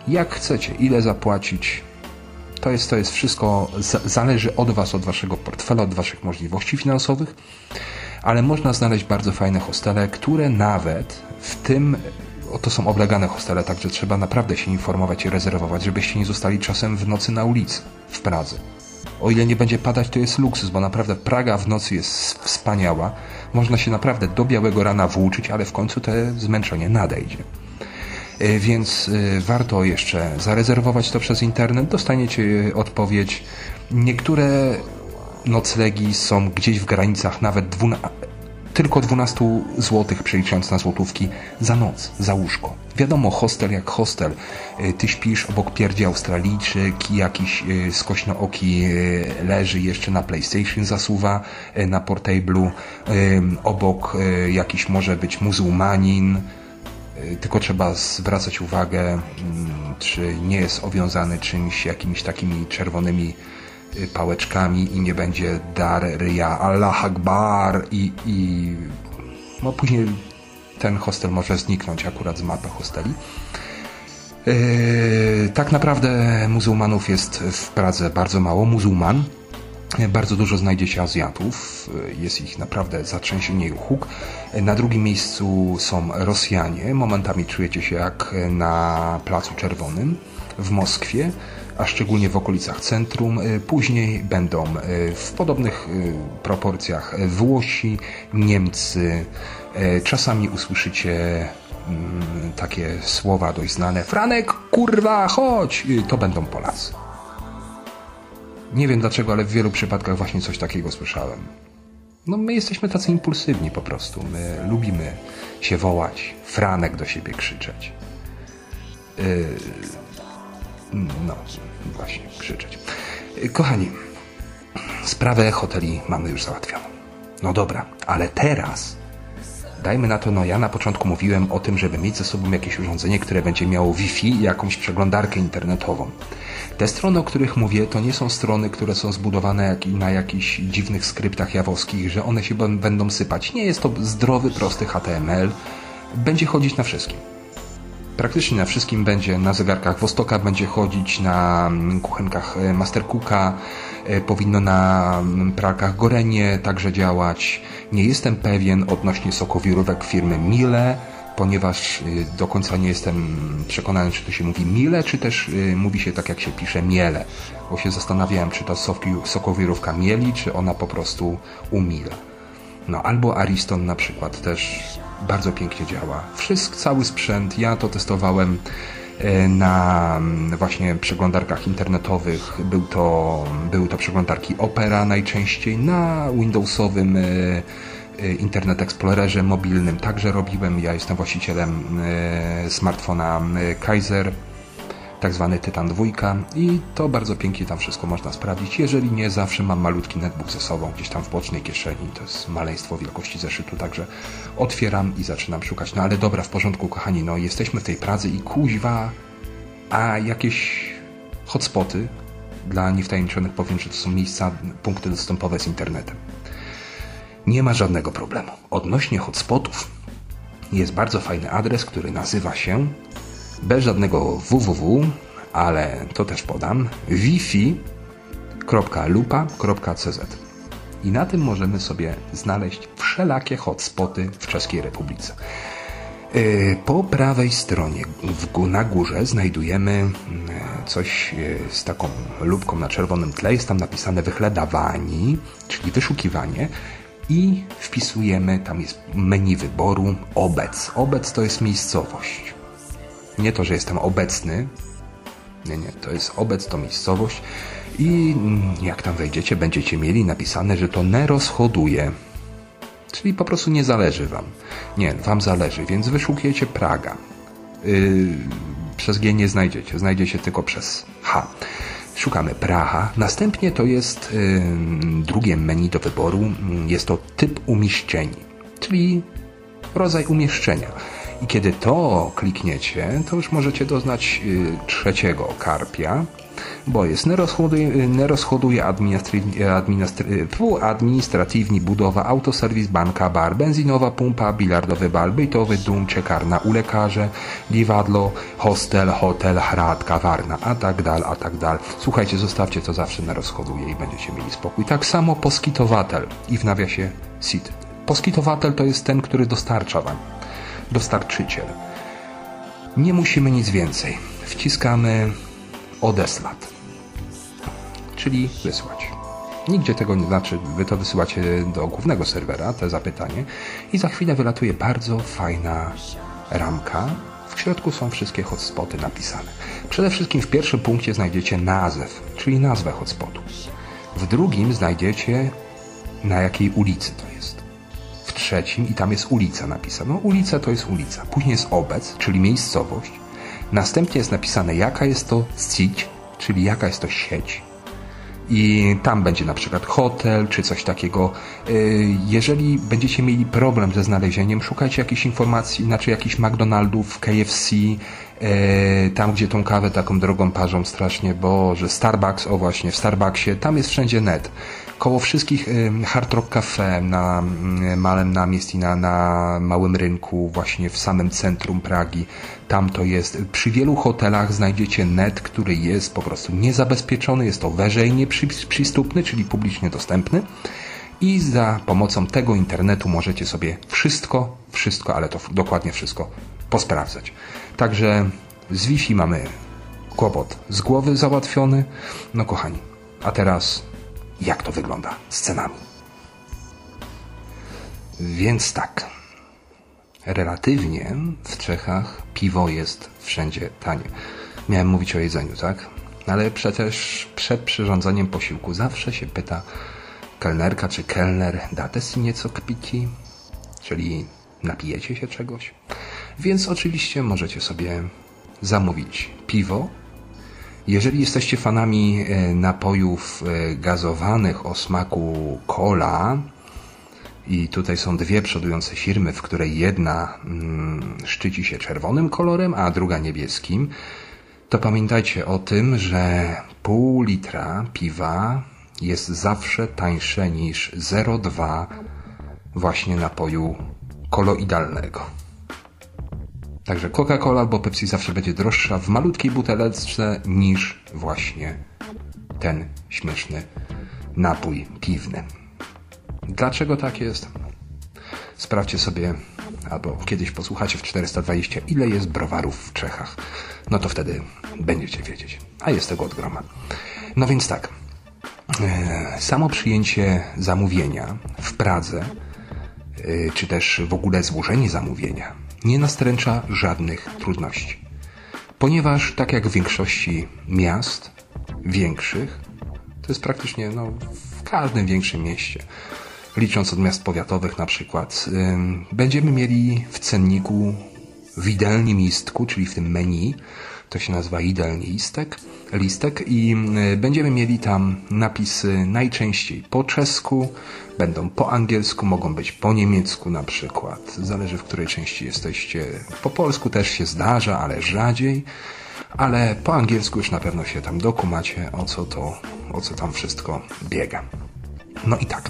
jak chcecie, ile zapłacić, to jest, to jest wszystko, zależy od Was, od Waszego portfela, od Waszych możliwości finansowych, ale można znaleźć bardzo fajne hostele, które nawet w tym to są oblegane hostele, także trzeba naprawdę się informować i rezerwować, żebyście nie zostali czasem w nocy na ulicy w Pradze. O ile nie będzie padać, to jest luksus, bo naprawdę Praga w nocy jest wspaniała. Można się naprawdę do białego rana włóczyć, ale w końcu to zmęczenie nadejdzie. E, więc e, warto jeszcze zarezerwować to przez internet. Dostaniecie odpowiedź. Niektóre noclegi są gdzieś w granicach nawet 12, tylko 12 zł przeliczając na złotówki za noc, za łóżko. Wiadomo, hostel jak hostel. Y, ty śpisz obok pierdzi Australijczyk, jakiś y, skośnooki y, leży jeszcze na PlayStation zasuwa, na portablu. Obok jakiś może być muzułmanin, tylko trzeba zwracać uwagę, mm, czy nie jest owiązany czymś, jakimiś takimi czerwonymi pałeczkami i nie będzie dar ryja Allah Akbar i, i no później ten hostel może zniknąć akurat z mapy hosteli. Yy, tak naprawdę muzułmanów jest w Pradze bardzo mało. Muzułman. Bardzo dużo znajdziecie Azjatów. Jest ich naprawdę zatrzęsienie huk. Na drugim miejscu są Rosjanie. Momentami czujecie się jak na Placu Czerwonym w Moskwie a szczególnie w okolicach centrum. E, później będą e, w podobnych e, proporcjach Włosi, Niemcy. Czasami usłyszycie mm, takie słowa dość znane. Franek, kurwa, chodź! Y, To będą Polacy. Nie wiem dlaczego, ale w wielu przypadkach właśnie coś takiego słyszałem. No my jesteśmy tacy impulsywni po prostu. My lubimy się wołać, Franek do siebie krzyczeć. Yy, no, właśnie, krzyczeć. Kochani, sprawę hoteli mamy już załatwioną. No dobra, ale teraz dajmy na to, no ja na początku mówiłem o tym, żeby mieć ze sobą jakieś urządzenie, które będzie miało Wi-Fi i jakąś przeglądarkę internetową. Te strony, o których mówię, to nie są strony, które są zbudowane na jakichś dziwnych skryptach jawowskich, że one się będą sypać. Nie jest to zdrowy, prosty HTML. Będzie chodzić na wszystkim. Praktycznie na wszystkim będzie, na zegarkach Wostoka będzie chodzić, na kuchenkach e, Mastercooka, e, powinno na pralkach Gorenie także działać. Nie jestem pewien odnośnie sokowirówek firmy Miele, ponieważ y, do końca nie jestem przekonany, czy to się mówi Miele, czy też mówi się tak, jak się pisze Miele. Bo się zastanawiałem, czy to sokowirówka Mieli, czy ona po prostu umila. No albo Ariston na przykład też bardzo pięknie działa. Wszystko, cały sprzęt, ja to testowałem e, na mm, właśnie przeglądarkach internetowych. Był to, były to przeglądarki Opera najczęściej, na Windowsowym e, e, Internet Explorerze mobilnym także robiłem. Ja jestem właścicielem smartfona Kaiser tak zwany Tytan 2 i to bardzo pięknie tam wszystko można sprawdzić. Jeżeli nie, zawsze mam malutki netbook ze sobą, gdzieś tam w bocznej kieszeni. To jest maleństwo wielkości zeszytu, także otwieram i zaczynam szukać. No ale dobra, w porządku, kochani, no jesteśmy w tej Pradze i kuźwa, a jakieś hotspoty dla niewtajemniczonych powiem, że to są miejsca, punkty dostępowe z internetem. Nie ma żadnego problemu. Odnośnie hotspotów jest bardzo fajny adres, który nazywa się bez żadnego www, ale to też podam, wifi.lupa.cz i na tym możemy sobie znaleźć wszelakie hotspoty w Czeskiej Republice. Yy, Po prawej stronie na górze znajdujemy mm, coś yy, z taką lubką na czerwonym tle. Jest tam napisane wychledawani, czyli wyszukiwanie i wpisujemy, tam jest menu wyboru obec. Obec to jest miejscowość. Nie to, że jestem obecny. Nie, nie, to jest obec, to miejscowość. I mm, jak tam wejdziecie, będziecie mieli napisane, że to nie rozchoduje. Czyli po prostu nie zależy wam. Nie, wam zależy, więc wyszukujecie Praga. Yy, przez G nie znajdziecie, znajdziecie tylko przez H. Szukamy Praha. Następnie to jest yy, drugie menu do wyboru. Yy, Jest to typ umieszczeń, czyli rodzaj umieszczenia. I kiedy to klikniecie, to już możecie doznać y, trzeciego karpia, bo jest fu, administratywni budowa, autoserwis, banka, bar, benzynowa pumpa, bilardowy bal, bytowy dum, czekarna u lekarze, liwadlo, hostel, hotel, hrad, kawarna, a tak dal, a tak dal. Słuchajcie, zostawcie to zawsze nerozchoduje i będziecie mieli spokój. Tak samo poskitowatel i w nawiasie sit. Poskitowatel to jest ten, który dostarcza wam dostarczyciel. Nie musimy nic więcej. Wciskamy odeslat, czyli wysłać. Nigdzie tego nie znaczy, wy to wysyłacie do głównego serwera, te zapytanie i za chwilę wylatuje bardzo fajna ramka. W środku są wszystkie hotspoty napisane. Przede wszystkim w pierwszym punkcie znajdziecie nazw, czyli nazwę hotspotu. W drugim znajdziecie na jakiej ulicy to jest trzecim i tam jest ulica napisana. No, ulica to jest ulica. Później jest obec, czyli miejscowość. Następnie jest napisane jaka jest to sieć, czyli jaka jest to sieć. I tam będzie na przykład hotel czy coś takiego. Yy, Jeżeli będziecie mieli problem ze znalezieniem, szukajcie jakichś informacji, znaczy jakichś McDonaldów, KFC, yy, tam gdzie tą kawę taką drogą parzą strasznie, bo że Starbucks, o właśnie w Starbucksie, tam jest wszędzie net koło wszystkich y, Hard Rock Cafe na y, Malem Namiest i na, na Małym Rynku, właśnie w samym centrum Pragi. Tam to jest. Przy wielu hotelach znajdziecie net, który jest po prostu niezabezpieczony, jest to wyżej przystupny, czyli publicznie dostępny. I za pomocą tego internetu możecie sobie wszystko, wszystko, ale to dokładnie wszystko posprawdzać. Także z Wi-Fi mamy kłopot z głowy załatwiony. No kochani, a teraz jak to wygląda z cenami. Więc tak. relatywnie w Czechach piwo jest wszędzie tanie. Miałem mówić o jedzeniu, tak? Ale przecież przed przyrządzeniem posiłku zawsze się pyta kelnerka czy kelner, date si nieco kpiti? Czyli napijecie się czegoś? Więc oczywiście możecie sobie zamówić piwo. Jeżeli jesteście fanami e, napojów e, gazowanych o smaku cola, i tutaj są dwie przodujące firmy, w której jedna mm, szczyci się czerwonym kolorem, a druga niebieskim, to pamiętajcie o tym, że pół litra piwa jest zawsze tańsze niż 0,2 właśnie napoju koloidalnego. Także Coca-Cola albo Pepsi zawsze będzie droższa w malutkiej buteleczce niż właśnie ten śmieszny napój piwny. Dlaczego tak jest? Sprawdźcie sobie, albo kiedyś posłuchacie w 420, ile jest browarów w Czechach. No to wtedy będziecie wiedzieć. A jest tego od groma. No więc tak. E, samo przyjęcie zamówienia w Pradze, e, czy też w ogóle złożenie zamówienia, nie nastręcza żadnych trudności. Ponieważ, tak jak w większości miast większych, to jest praktycznie no, w każdym większym mieście, licząc od miast powiatowych na przykład, będziemy mieli w cenniku w idealnym listku, czyli w tym menu, to się nazywa idealnie listek, listek i będziemy mieli tam napisy najczęściej po czesku, będą po angielsku, mogą być po niemiecku na przykład. Zależy w której części jesteście. Po polsku też się zdarza, ale rzadziej. Ale po angielsku już na pewno się tam dokumacie, o co to, o co tam wszystko biega. No i tak.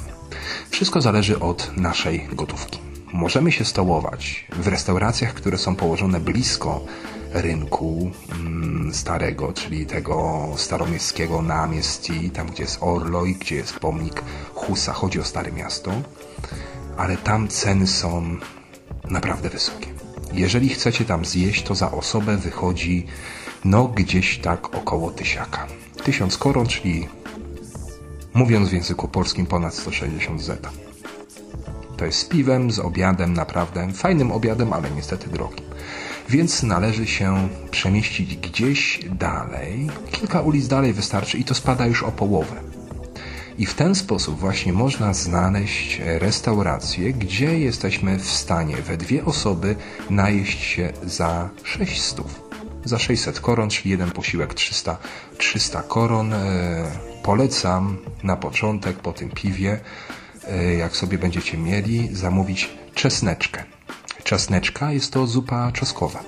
Wszystko zależy od naszej gotówki. Możemy się stołować w restauracjach, które są położone blisko rynku mm, starego, czyli tego staromiejskiego namiestii, tam gdzie jest Orloj, gdzie jest pomnik Husa. Chodzi o Stare Miasto, ale tam ceny są naprawdę wysokie. Jeżeli chcecie tam zjeść, to za osobę wychodzi no gdzieś tak około tysiaka. Tysiąc koron, czyli mówiąc w języku polskim ponad 160 zeta. To jest z piwem, z obiadem, naprawdę fajnym obiadem, ale niestety drogim. Więc należy się przemieścić gdzieś dalej, kilka ulic dalej wystarczy i to spada już o połowę. I w ten sposób właśnie można znaleźć restaurację, gdzie jesteśmy w stanie we dwie osoby najeść się za 600. Za 600 koron, czyli jeden posiłek 300, 300 koron. E, polecam na początek po tym piwie, e, jak sobie będziecie mieli, zamówić czesneczkę. Czesneczka jest to zupa czosnkowa.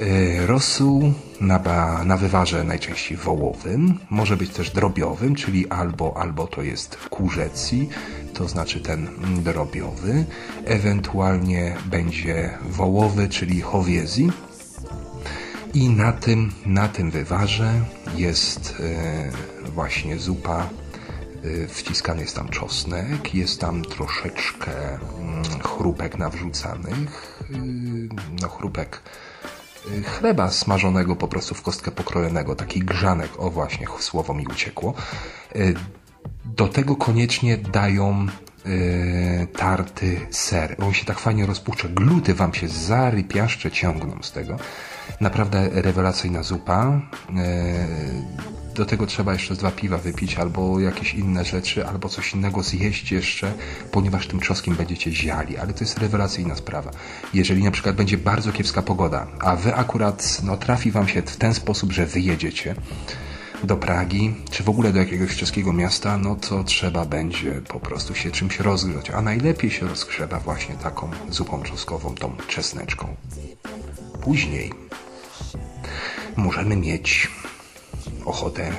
E, rosół na, na wywarze najczęściej wołowym, może być też drobiowym, czyli albo, albo to jest kurzeci, to znaczy ten drobiowy, ewentualnie będzie wołowy, czyli howiezi, i na tym, na tym wywarze jest e, właśnie zupa. E, wciskany jest tam czosnek, jest tam troszeczkę mm, chrupek nawrzucanych, e, no chrupek chleba smażonego po prostu w kostkę pokrojonego, taki grzanek, o właśnie, słowo mi uciekło. Do tego koniecznie dają tarty ser. On się tak fajnie rozpuszcza. Gluty wam się zarypiaszcze ciągną z tego. Naprawdę rewelacyjna zupa. Do tego trzeba jeszcze dwa piwa wypić, albo jakieś inne rzeczy, albo coś innego zjeść jeszcze, ponieważ tym czoskiem będziecie ziali, ale to jest rewelacyjna sprawa. Jeżeli na przykład będzie bardzo kiepska pogoda, a wy akurat no, trafi wam się w ten sposób, że wyjedziecie do Pragi, czy w ogóle do jakiegoś czeskiego miasta, no to trzeba będzie po prostu się czymś rozgrzać, a najlepiej się rozgrzewa właśnie taką zupą czosnkową, tą czesneczką. Później możemy mieć ochotę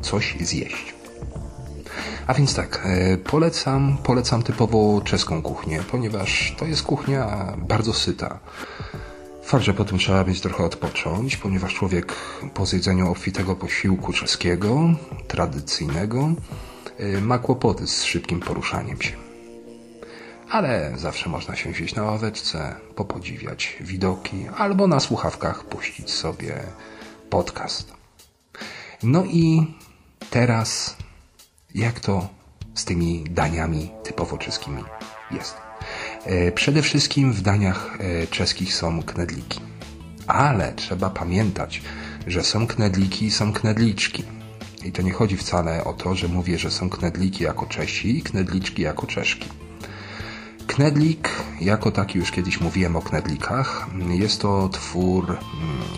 coś zjeść. A więc tak, e, polecam, polecam typowo czeską kuchnię, ponieważ to jest kuchnia bardzo syta. Fakt, że potem trzeba mieć trochę odpocząć, ponieważ człowiek po zjedzeniu obfitego posiłku czeskiego, tradycyjnego, e, ma kłopoty z szybkim poruszaniem się. Ale zawsze można się wziąć na ławeczce, popodziwiać widoki, albo na słuchawkach puścić sobie podcast. No i teraz, jak to z tymi daniami typowo czeskimi jest? E, Przede wszystkim w daniach e, czeskich są knedliki. Ale trzeba pamiętać, że są knedliki, są knedliczki. I to nie chodzi wcale o to, że mówię, że są knedliki jako Czesi i knedliczki jako Czeszki. Knedlik, jako taki już kiedyś mówiłem o knedlikach, jest to twór, mm,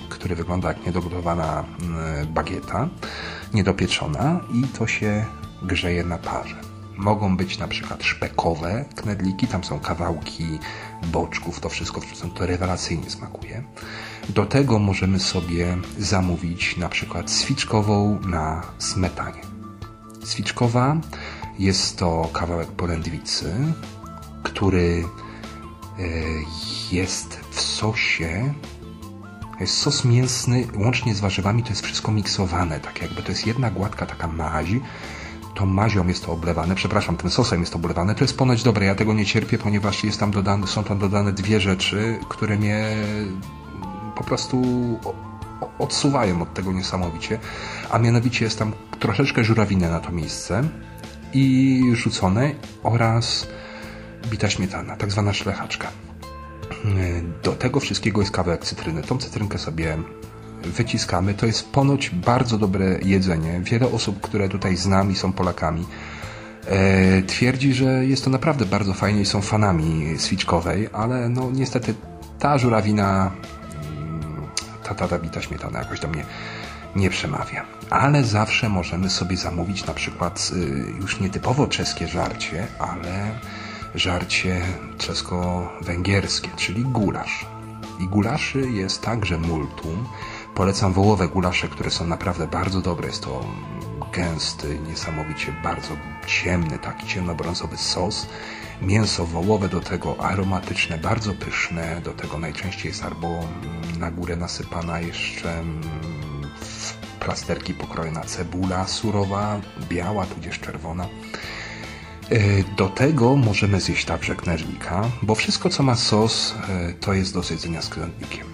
który wygląda jak niedogotowana mm, bagieta, niedopieczona i to się grzeje na parze. Mogą być na przykład szpekowe knedliki, tam są kawałki boczków, to wszystko, to rewelacyjnie smakuje. Do tego możemy sobie zamówić na przykład swiczkową na smetanie. Swiczkowa jest to kawałek polędwicy, który e, jest w sosie. Jest sos mięsny, łącznie z warzywami, to jest wszystko miksowane, tak jakby to jest jedna gładka taka maź. Tą mazią jest to oblewane, przepraszam, tym sosem jest to oblewane. To jest ponoć dobre, ja tego nie cierpię, ponieważ jest tam dodane, są tam dodane dwie rzeczy, które mnie po prostu odsuwają od tego niesamowicie. A mianowicie jest tam troszeczkę żurawiny na to miejsce i rzucone oraz bita śmietana, tak zwana szlechaczka. Do tego wszystkiego jest kawałek cytryny. Tą cytrynkę sobie wyciskamy. To jest ponoć bardzo dobre jedzenie. Wiele osób, które tutaj znam i są Polakami, e, twierdzi, że jest to naprawdę bardzo fajnie i są fanami switchkowej, ale no niestety ta żurawina, mm, ta, ta, ta bita śmietana jakoś do mnie nie przemawia. Ale zawsze możemy sobie zamówić na przykład y, już nietypowo czeskie żarcie, ale żarcie czesko-węgierskie, czyli gulasz. I gulaszy jest także multum. Polecam wołowe gulasze, które są naprawdę bardzo dobre. Jest to gęsty, niesamowicie bardzo ciemny, taki ciemnobrązowy sos. Mięso wołowe do tego aromatyczne, bardzo pyszne. Do tego najczęściej jest albo na górę nasypana jeszcze w plasterki pokrojona cebula surowa, biała, tudzież czerwona. Do tego możemy zjeść także knedlika, bo wszystko co ma sos to jest do zjedzenia z knedlikiem.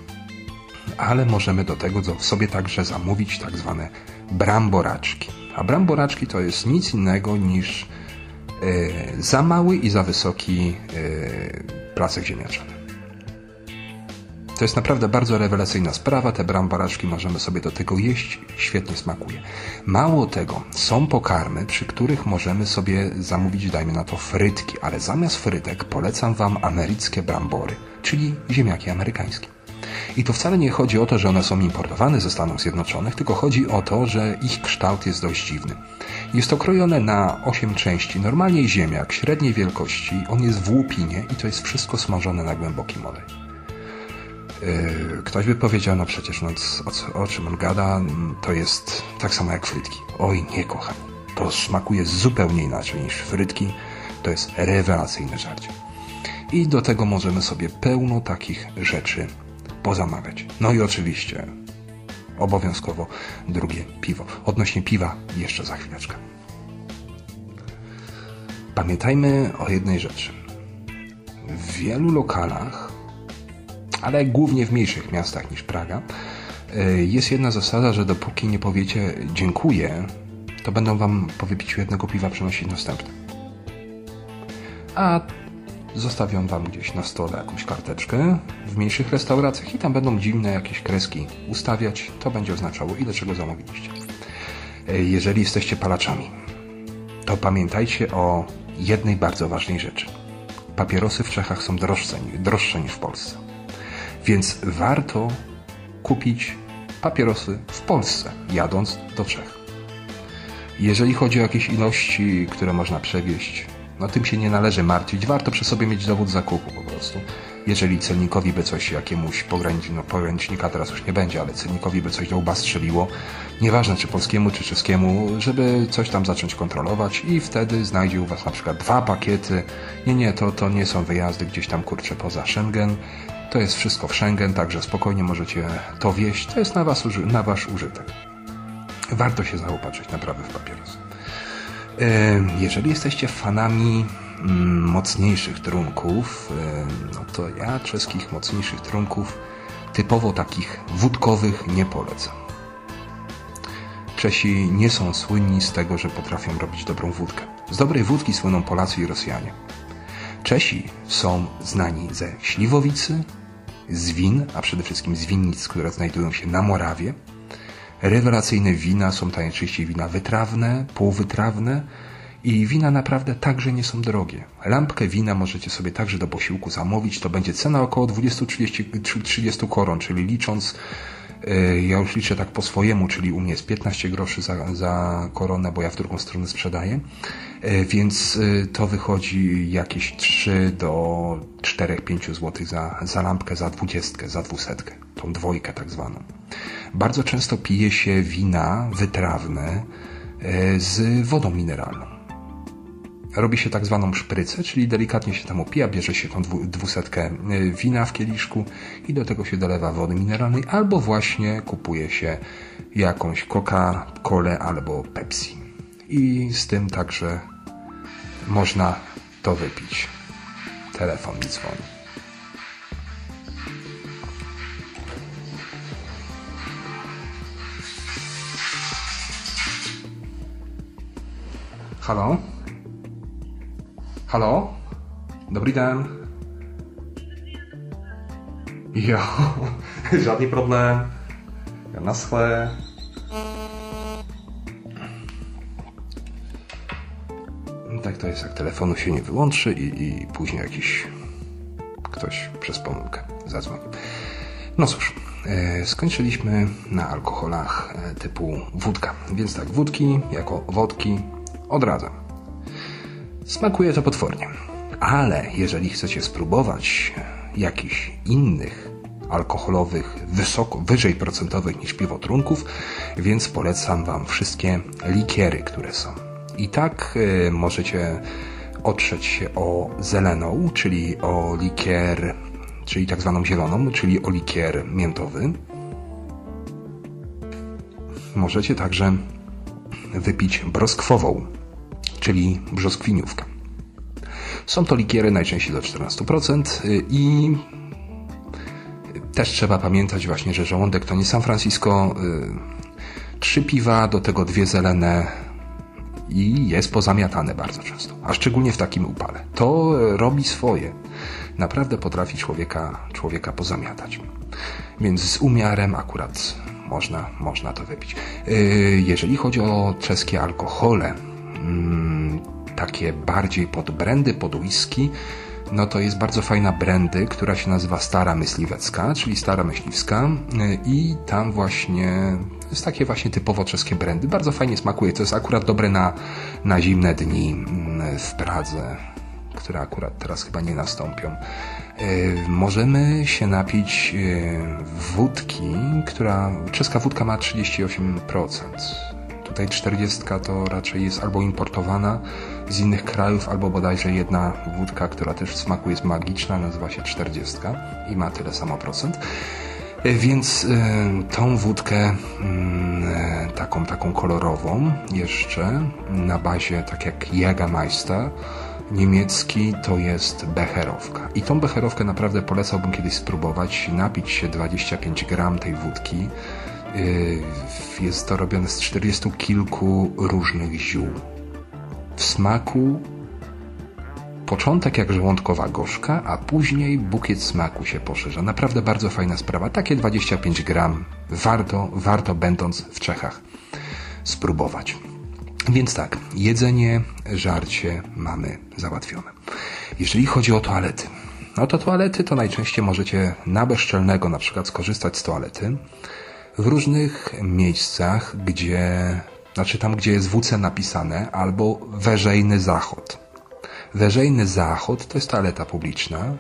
Ale możemy do tego sobie także zamówić tak zwane bramboraczki. A bramboraczki to jest nic innego niż za mały i za wysoki placek ziemniaczany. To jest naprawdę bardzo rewelacyjna sprawa. Te bramboraczki możemy sobie do tego jeść. Świetnie smakuje. Mało tego, są pokarmy, przy których możemy sobie zamówić, dajmy na to, frytki, ale zamiast frytek polecam Wam ameryckie brambory, czyli ziemniaki amerykańskie. I to wcale nie chodzi o to, że one są importowane ze Stanów Zjednoczonych, tylko chodzi o to, że ich kształt jest dość dziwny. Jest to krojone na 8 części. Normalnie ziemniak średniej wielkości, on jest w łupinie i to jest wszystko smażone na głębokim oleju. Ktoś by powiedział, no przecież no, o, o czym on gada, to jest tak samo jak frytki. Oj, nie kochani. To smakuje zupełnie inaczej niż frytki. To jest rewelacyjne żarcie. I do tego możemy sobie pełno takich rzeczy pozamawiać. No i oczywiście obowiązkowo drugie piwo. Odnośnie piwa jeszcze za chwileczkę. Pamiętajmy o jednej rzeczy. W wielu lokalach ale głównie w mniejszych miastach niż Praga, e, jest jedna zasada, że dopóki nie powiecie dziękuję, to będą wam po wypiciu jednego piwa przynosić następne. A zostawią wam gdzieś na stole jakąś karteczkę w mniejszych restauracjach i tam będą dziwne jakieś kreski ustawiać. To będzie oznaczało, ile czego zamówiliście. E, jeżeli jesteście palaczami, to pamiętajcie o jednej bardzo ważnej rzeczy. Papierosy w Czechach są droższe, droższe niż w Polsce. Więc warto kupić papierosy w Polsce, jadąc do Czech. Jeżeli chodzi o jakieś ilości, które można przewieźć, no tym się nie należy martwić. Warto przy sobie mieć dowód zakupu po prostu. Jeżeli celnikowi by coś jakiemuś pogranicz, no, pogranicznika teraz już nie będzie, ale celnikowi by coś do łba strzeliło, nieważne czy polskiemu, czy czeskiemu, żeby coś tam zacząć kontrolować i wtedy znajdzie u Was na przykład dwa pakiety. Nie, nie, to, to nie są wyjazdy gdzieś tam kurczę poza Schengen, to jest wszystko w Schengen, także spokojnie możecie to wieść. To jest na, was, na wasz użytek. Warto się zaopatrzyć naprawdę w papierosy. Jeżeli jesteście fanami mm, mocniejszych trunków, no to ja czeskich mocniejszych trunków typowo takich wódkowych nie polecam. Czesi nie są słynni z tego, że potrafią robić dobrą wódkę. Z dobrej wódki słyną Polacy i Rosjanie. Czesi są znani ze śliwowicy, z win, a przede wszystkim z winnic, które znajdują się na Morawie. Rewelacyjne wina są najczęściej wina wytrawne, półwytrawne i wina naprawdę także nie są drogie. Lampkę wina możecie sobie także do posiłku zamówić. To będzie cena około 20-30 koron, czyli licząc ja już liczę tak po swojemu, czyli u mnie jest 15 groszy za, za koronę, bo ja w drugą stronę sprzedaję. E, więc e, to wychodzi jakieś 3 do 4-5 zł za, za lampkę, za dwudziestkę, za dwusetkę. Tą dwojkę tak zwaną. Bardzo często pije się wina wytrawne z wodą mineralną robi się tak zwaną szprycę, czyli delikatnie się tam opija, bierze się tą dwusetkę y, wina w kieliszku i do tego się dolewa wody mineralnej, albo właśnie kupuje się jakąś Coca-Colę albo Pepsi. I z tym także można to wypić. Telefon mi dzwoni. Halo? Halo? Dobrý den. Jo, <laughs> žádný problém. Naschle. Tak to jest, jak telefonu się nie wyłączy i, i później jakiś ktoś przez pomyłkę zadzwoni. No cóż, e, skończyliśmy na alkoholach e, typu wódka. Więc tak, wódki jako wodki odradzam. Smakuje to potwornie. Ale jeżeli chcecie spróbować jakichś innych alkoholowych, wysoko, wyżej procentowych niż piwo trunków, więc polecam Wam wszystkie likiery, które są. I tak y, możecie otrzeć się o zeleną, czyli o likier, czyli tak zwaną zieloną, czyli o likier miętowy. Możecie także wypić broskwową, czyli brzoskwiniówka. Są to likiery najczęściej do 14% y, i też trzeba pamiętać właśnie, że żołądek to nie San Francisco. Y, trzy piwa, do tego dwie zelene i jest pozamiatane bardzo często, a szczególnie w takim upale. To robi swoje. Naprawdę potrafi człowieka, człowieka pozamiatać. Więc z umiarem akurat można, można to wypić. Y, jeżeli chodzi o czeskie alkohole, mm, takie bardziej pod brandy, pod whisky, no to jest bardzo fajna brandy, która się nazywa Stara Myśliwecka, czyli Stara Myśliwska y, i tam właśnie jest takie właśnie typowo czeskie brandy. Bardzo fajnie smakuje. To jest akurat dobre na, na zimne dni mm, w Pradze, które akurat teraz chyba nie nastąpią. Y, możemy się napić y, wódki, która czeska wódka ma 38% Tutaj 40 to raczej jest albo importowana z innych krajów, albo bodajże jedna wódka, która też w smaku jest magiczna, nazywa się 40 i ma tyle samo procent. E, więc y, tą wódkę y, taką, taką kolorową jeszcze na bazie tak jak Jägermeister niemiecki to jest becherowka. I tą becherowkę naprawdę polecałbym kiedyś spróbować, napić się 25 gram tej wódki jest to robione z 40 kilku różnych ziół. W smaku początek jak żołądkowa gorzka, a później bukiet smaku się poszerza. Naprawdę bardzo fajna sprawa. Takie 25 gram warto, warto będąc w Czechach spróbować. Więc tak, jedzenie, żarcie mamy załatwione. Jeżeli chodzi o toalety, no to toalety to najczęściej możecie na bezczelnego na przykład skorzystać z toalety w różnych miejscach, gdzie, znaczy tam, gdzie jest WC napisane, albo Weżejny Zachód. Weżejny Zachód to jest toaleta publiczna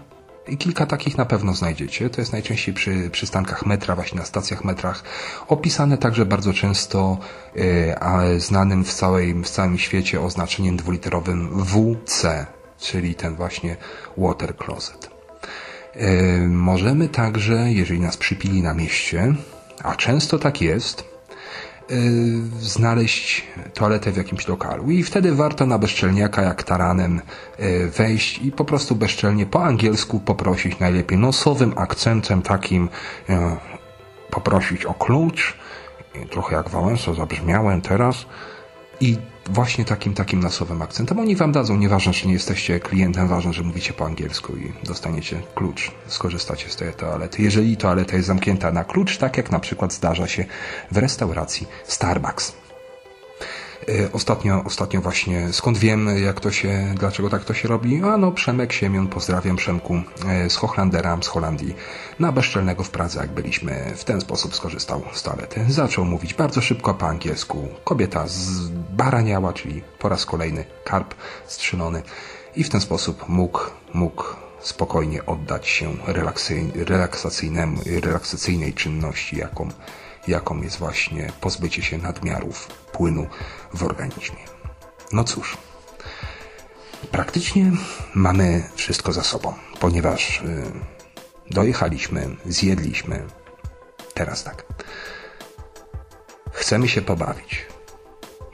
i kilka takich na pewno znajdziecie. To jest najczęściej przy przystankach metra, właśnie na stacjach metrach. Opisane także bardzo często, yy, znanym w, całej, w całym świecie oznaczeniem dwuliterowym WC, czyli ten właśnie water closet. Yy, możemy także, jeżeli nas przypili na mieście, a często tak jest, yy, znaleźć toaletę w jakimś lokalu. I wtedy warto na bezczelniaka jak taranem yy, wejść i po prostu bezczelnie po angielsku poprosić najlepiej nosowym akcentem takim yy, poprosić o klucz. Trochę jak Wałęsa zabrzmiałem teraz I właśnie takim, takim nasowym akcentem. Oni wam dadzą, nieważne, czy nie jesteście klientem, ważne, że mówicie po angielsku i dostaniecie klucz, skorzystacie z tej toalety. Jeżeli toaleta jest zamknięta na klucz, tak jak na przykład zdarza się w restauracji Starbucks. E, ostatnio, ostatnio właśnie, skąd wiem, jak to się, dlaczego tak to się robi? A no, Przemek Siemion, pozdrawiam Przemku e, z Hochlandera, z Holandii, na Bezczelnego w Pradze, jak byliśmy, w ten sposób skorzystał z toalety. Zaczął mówić bardzo szybko po angielsku. Kobieta zbaraniała, czyli po raz kolejny karp strzelony i w ten sposób mógł, mógł spokojnie oddać się relaksacyjnej, relaksacyjnej czynności, jaką jaką jest właśnie pozbycie się nadmiarów płynu w organizmie. No cóż, praktycznie mamy wszystko za sobą, ponieważ y, dojechaliśmy, zjedliśmy. Teraz tak. Chcemy się pobawić.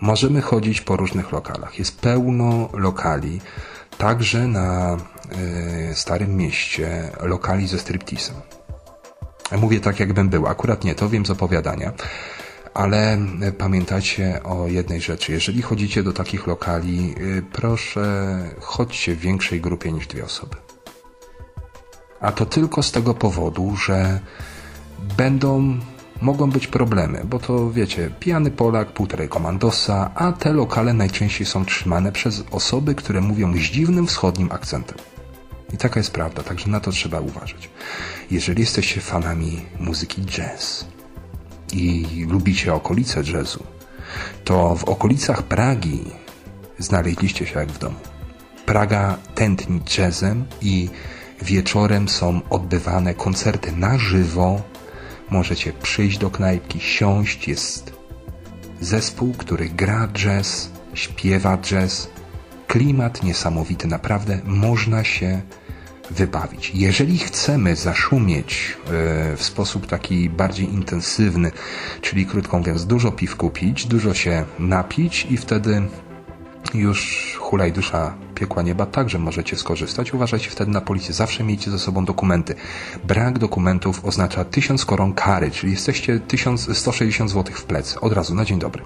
Możemy chodzić po różnych lokalach. Jest pełno lokali, także na y, Starym Mieście, lokali ze striptisem. Mówię tak, jakbym był. Akurat nie, to wiem z opowiadania. Ale pamiętajcie o jednej rzeczy. Jeżeli chodzicie do takich lokali, y, proszę, chodźcie w większej grupie niż dwie osoby. A to tylko z tego powodu, że będą, mogą być problemy, bo to wiecie, pijany Polak, półtorej komandosa, a te lokale najczęściej są trzymane przez osoby, które mówią z dziwnym wschodnim akcentem. I taka jest prawda, także na to trzeba uważać. Jeżeli jesteście fanami muzyki jazz i lubicie okolice jazzu, to w okolicach Pragi znaleźliście się jak w domu. Praga tętni jazzem i wieczorem są odbywane koncerty na żywo. Możecie przyjść do knajpki, siąść. Jest zespół, który gra jazz, śpiewa jazz. Klimat niesamowity, naprawdę można się wybawić. Jeżeli chcemy zaszumieć e, w sposób taki bardziej intensywny, czyli krótko mówiąc, dużo piw kupić, dużo się napić i wtedy już hulaj dusza piekła nieba także możecie skorzystać. Uważajcie wtedy na policję. Zawsze miejcie ze sobą dokumenty. Brak dokumentów oznacza 1000 koron kary, czyli jesteście 1160 zł w plecy. Od razu, na dzień dobry.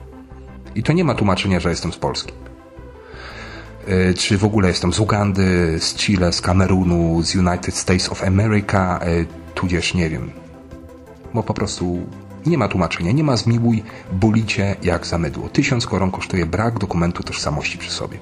I to nie ma tłumaczenia, że jestem z Polski. E, czy w ogóle jestem z Ugandy, z Chile, z Kamerunu, z United States of America, e, tudzież nie wiem. Bo po prostu nie ma tłumaczenia, nie ma zmiłuj, bolicie jak zamydło. Tysiąc koron kosztuje brak dokumentu tożsamości przy sobie.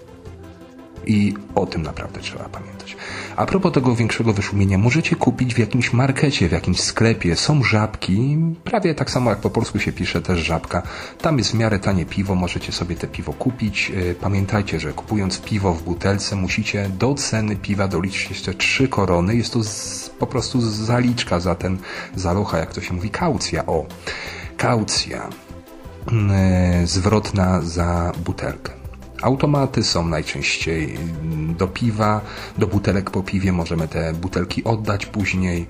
I o tym naprawdę trzeba pamiętać. A propos tego większego wyszumienia, możecie kupić w jakimś markecie, w jakimś sklepie. Są żabki, prawie tak samo jak po polsku się pisze też żabka. Tam jest w miarę tanie piwo, możecie sobie te piwo kupić. E, pamiętajcie, że kupując piwo w butelce musicie do ceny piwa doliczyć jeszcze trzy korony. Jest to z, po prostu zaliczka za ten zalocha, jak to się mówi, kaucja. O, kaucja mm, e, zwrotna za butelkę. Automaty są najczęściej do piwa, do butelek po piwie. Możemy te butelki oddać później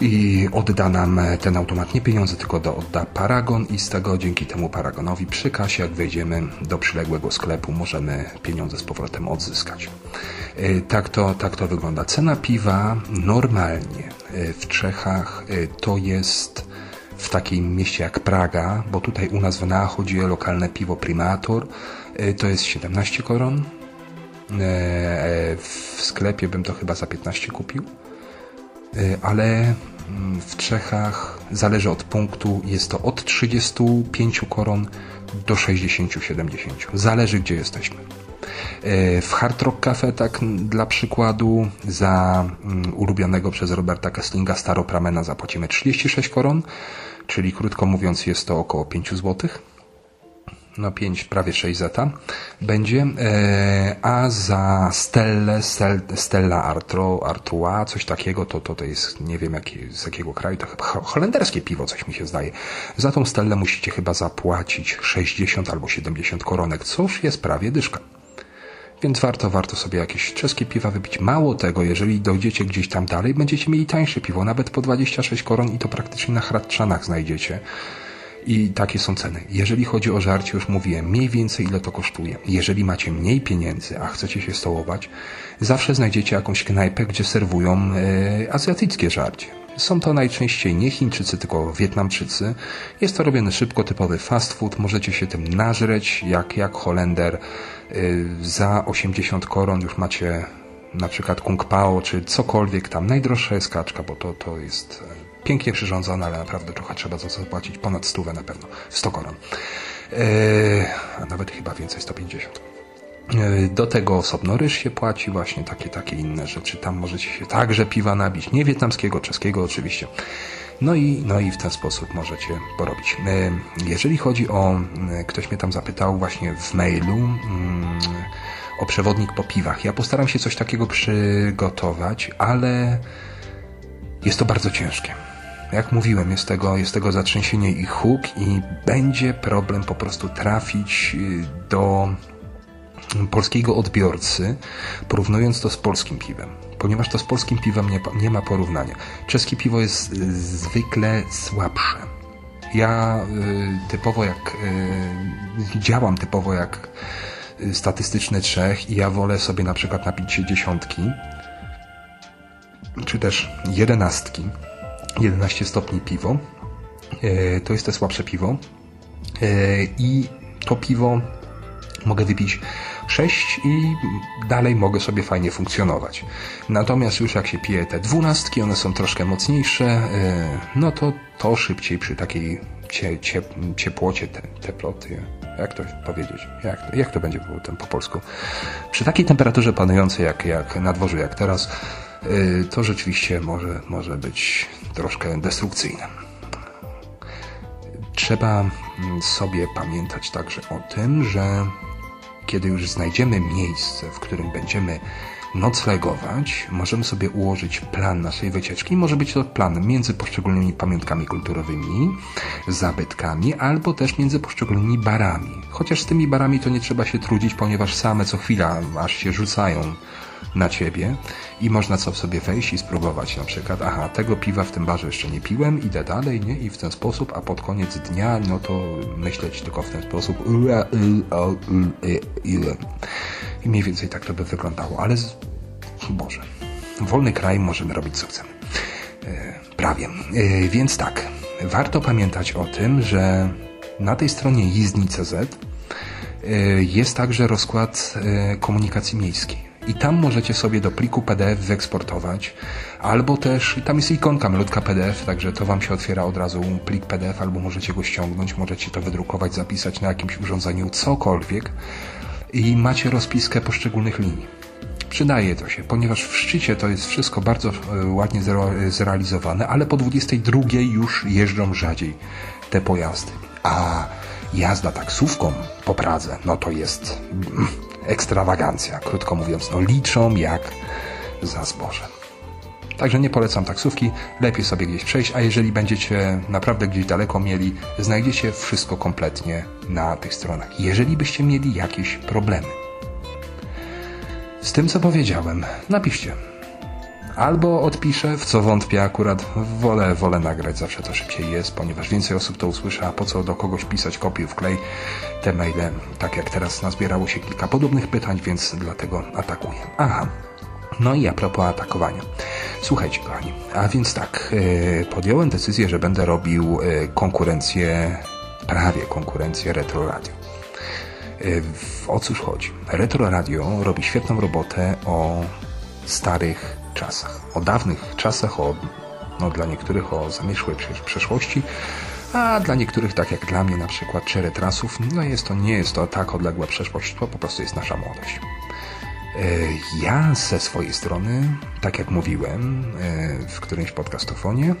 i odda nam ten automat nie pieniądze, tylko do odda Paragon i z tego dzięki temu Paragonowi przy kasie, jak wejdziemy do przyległego sklepu, możemy pieniądze z powrotem odzyskać. E, tak to, tak to wygląda. Cena piwa normalnie e, w Czechach e, to jest w takim mieście jak Praga, bo tutaj u nas w Na chodzi o lokalne piwo Primator, E, to jest 17 koron. E, e, w sklepie bym to chyba za 15 kupił. Ale mm, w Czechach zależy od punktu. Jest to od 35 koron do 60-70. Zależy gdzie jesteśmy. W Hard Rock Cafe, tak dla przykładu, za mm, ulubionego przez Roberta Kesslinga Staropramena zapłacimy 36 koron, czyli krótko mówiąc jest to około 5 złotych no 5, prawie 6 zeta będzie, e, a za Stelle, Stella Artro, Artois, coś takiego, to, to, to jest, nie wiem jaki, z jakiego kraju, to chyba holenderskie piwo, coś mi się zdaje. Za tą Stellę musicie chyba zapłacić 60 albo 70 koronek, cóż jest prawie dyszka. Więc warto, warto sobie jakieś czeskie piwa wypić. Mało tego, jeżeli dojdziecie gdzieś tam dalej, będziecie mieli tańsze piwo, nawet po 26 koron i to praktycznie na Hradczanach znajdziecie I takie są ceny. Jeżeli chodzi o żarcie, już mówiłem, mniej więcej ile to kosztuje. Jeżeli macie mniej pieniędzy, a chcecie się stołować, zawsze znajdziecie jakąś knajpę, gdzie serwują e, azjatyckie żarcie. Są to najczęściej nie Chińczycy, tylko Wietnamczycy. Jest to robione szybko, typowy fast food. Możecie się tym nażreć, jak, jak Holender. Y, za 80 koron już macie na przykład Kung Pao, czy cokolwiek tam. Najdroższa jest kaczka, bo to, to jest e, pięknie przyrządzone, ale naprawdę trochę trzeba za to zapłacić. Ponad stówę na pewno. 100 koron. Yy, nawet chyba więcej, 150. E, do tego osobno ryż się płaci, właśnie takie, takie inne rzeczy. Tam możecie się także piwa nabić, nie wietnamskiego, czeskiego oczywiście. No i, no i w ten sposób możecie porobić. E, jeżeli chodzi o, ktoś mnie tam zapytał właśnie w mailu mm, o przewodnik po piwach. Ja postaram się coś takiego przygotować, ale jest to bardzo ciężkie. Jak mówiłem, jest tego, jest tego zatrzęsienie i huk i będzie problem po prostu trafić do polskiego odbiorcy, porównując to z polskim piwem. Ponieważ to z polskim piwem nie, nie ma porównania. Czeskie piwo jest y, zwykle słabsze. Ja y, typowo jak y, działam typowo jak y, statystyczny Czech i ja wolę sobie na przykład napić się dziesiątki czy też jedenastki 11 stopni piwo. Y, to jest te słabsze piwo. Y, i to piwo mogę wypić 6 i dalej mogę sobie fajnie funkcjonować. Natomiast już jak się pije te dwunastki, one są troszkę mocniejsze, e, no to to szybciej przy takiej cie, cie, ciepłocie, te, teploty, jak to powiedzieć, jak, jak to będzie po, po polsku, przy takiej temperaturze panującej jak, jak na dworzu, jak teraz, e, to rzeczywiście może, może być troszkę destrukcyjne. Trzeba mm, sobie pamiętać także o tym, że kiedy już znajdziemy miejsce, w którym będziemy noclegować, możemy sobie ułożyć plan naszej wycieczki. Może być to plan między poszczególnymi pamiątkami kulturowymi, zabytkami, albo też między poszczególnymi barami. Chociaż z tymi barami to nie trzeba się trudzić, ponieważ same co chwila aż się rzucają na ciebie i można co w sobie wejść i spróbować na przykład, aha, tego piwa w tym barze jeszcze nie piłem, idę dalej, nie? I w ten sposób, a pod koniec dnia, no to myśleć tylko w ten sposób i mniej więcej tak to by wyglądało, ale z... Boże, wolny kraj możemy robić co chcemy. E, prawie. E, więc tak, warto pamiętać o tym, że na tej stronie Jizdni.cz e, jest także rozkład komunikacji miejskiej i tam możecie sobie do pliku PDF wyeksportować, albo też, tam jest ikonka malutka PDF, także to Wam się otwiera od razu plik PDF, albo możecie go ściągnąć, możecie to wydrukować, zapisać na jakimś urządzeniu, cokolwiek i macie rozpiskę poszczególnych linii. Przydaje to się, ponieważ w szczycie to jest wszystko bardzo e, ładnie zrealizowane, ale po 22 już jeżdżą rzadziej te pojazdy. A jazda taksówką po Pradze, no to jest <laughs> ekstrawagancja, krótko mówiąc. No liczą jak za zboże. Także nie polecam taksówki, lepiej sobie gdzieś przejść, a jeżeli będziecie naprawdę gdzieś daleko mieli, znajdziecie wszystko kompletnie na tych stronach. Jeżeli byście mieli jakieś problemy z tym, co powiedziałem, napiszcie. Albo odpiszę, w co wątpię akurat. Wolę, wolę nagrać, zawsze to szybciej jest, ponieważ więcej osób to usłyszy, a po co do kogoś pisać kopię w klej te maile, tak jak teraz nazbierało się kilka podobnych pytań, więc dlatego atakuję. Aha. No i a propos atakowania. Słuchajcie, kochani, a więc tak, yy, podjąłem decyzję, że będę robił yy, konkurencję, prawie konkurencję Retro Radio. Yy, o cóż chodzi? Retro Radio robi świetną robotę o starych czasach. O dawnych czasach, o, no, dla niektórych o zamierzchłej przeszłości, a dla niektórych, tak jak dla mnie na przykład, czy retrasów, no jest to, nie jest to tak odległa przeszłość, to po prostu jest nasza młodość. E, ja ze swojej strony, tak jak mówiłem e, w którymś podcastofonie,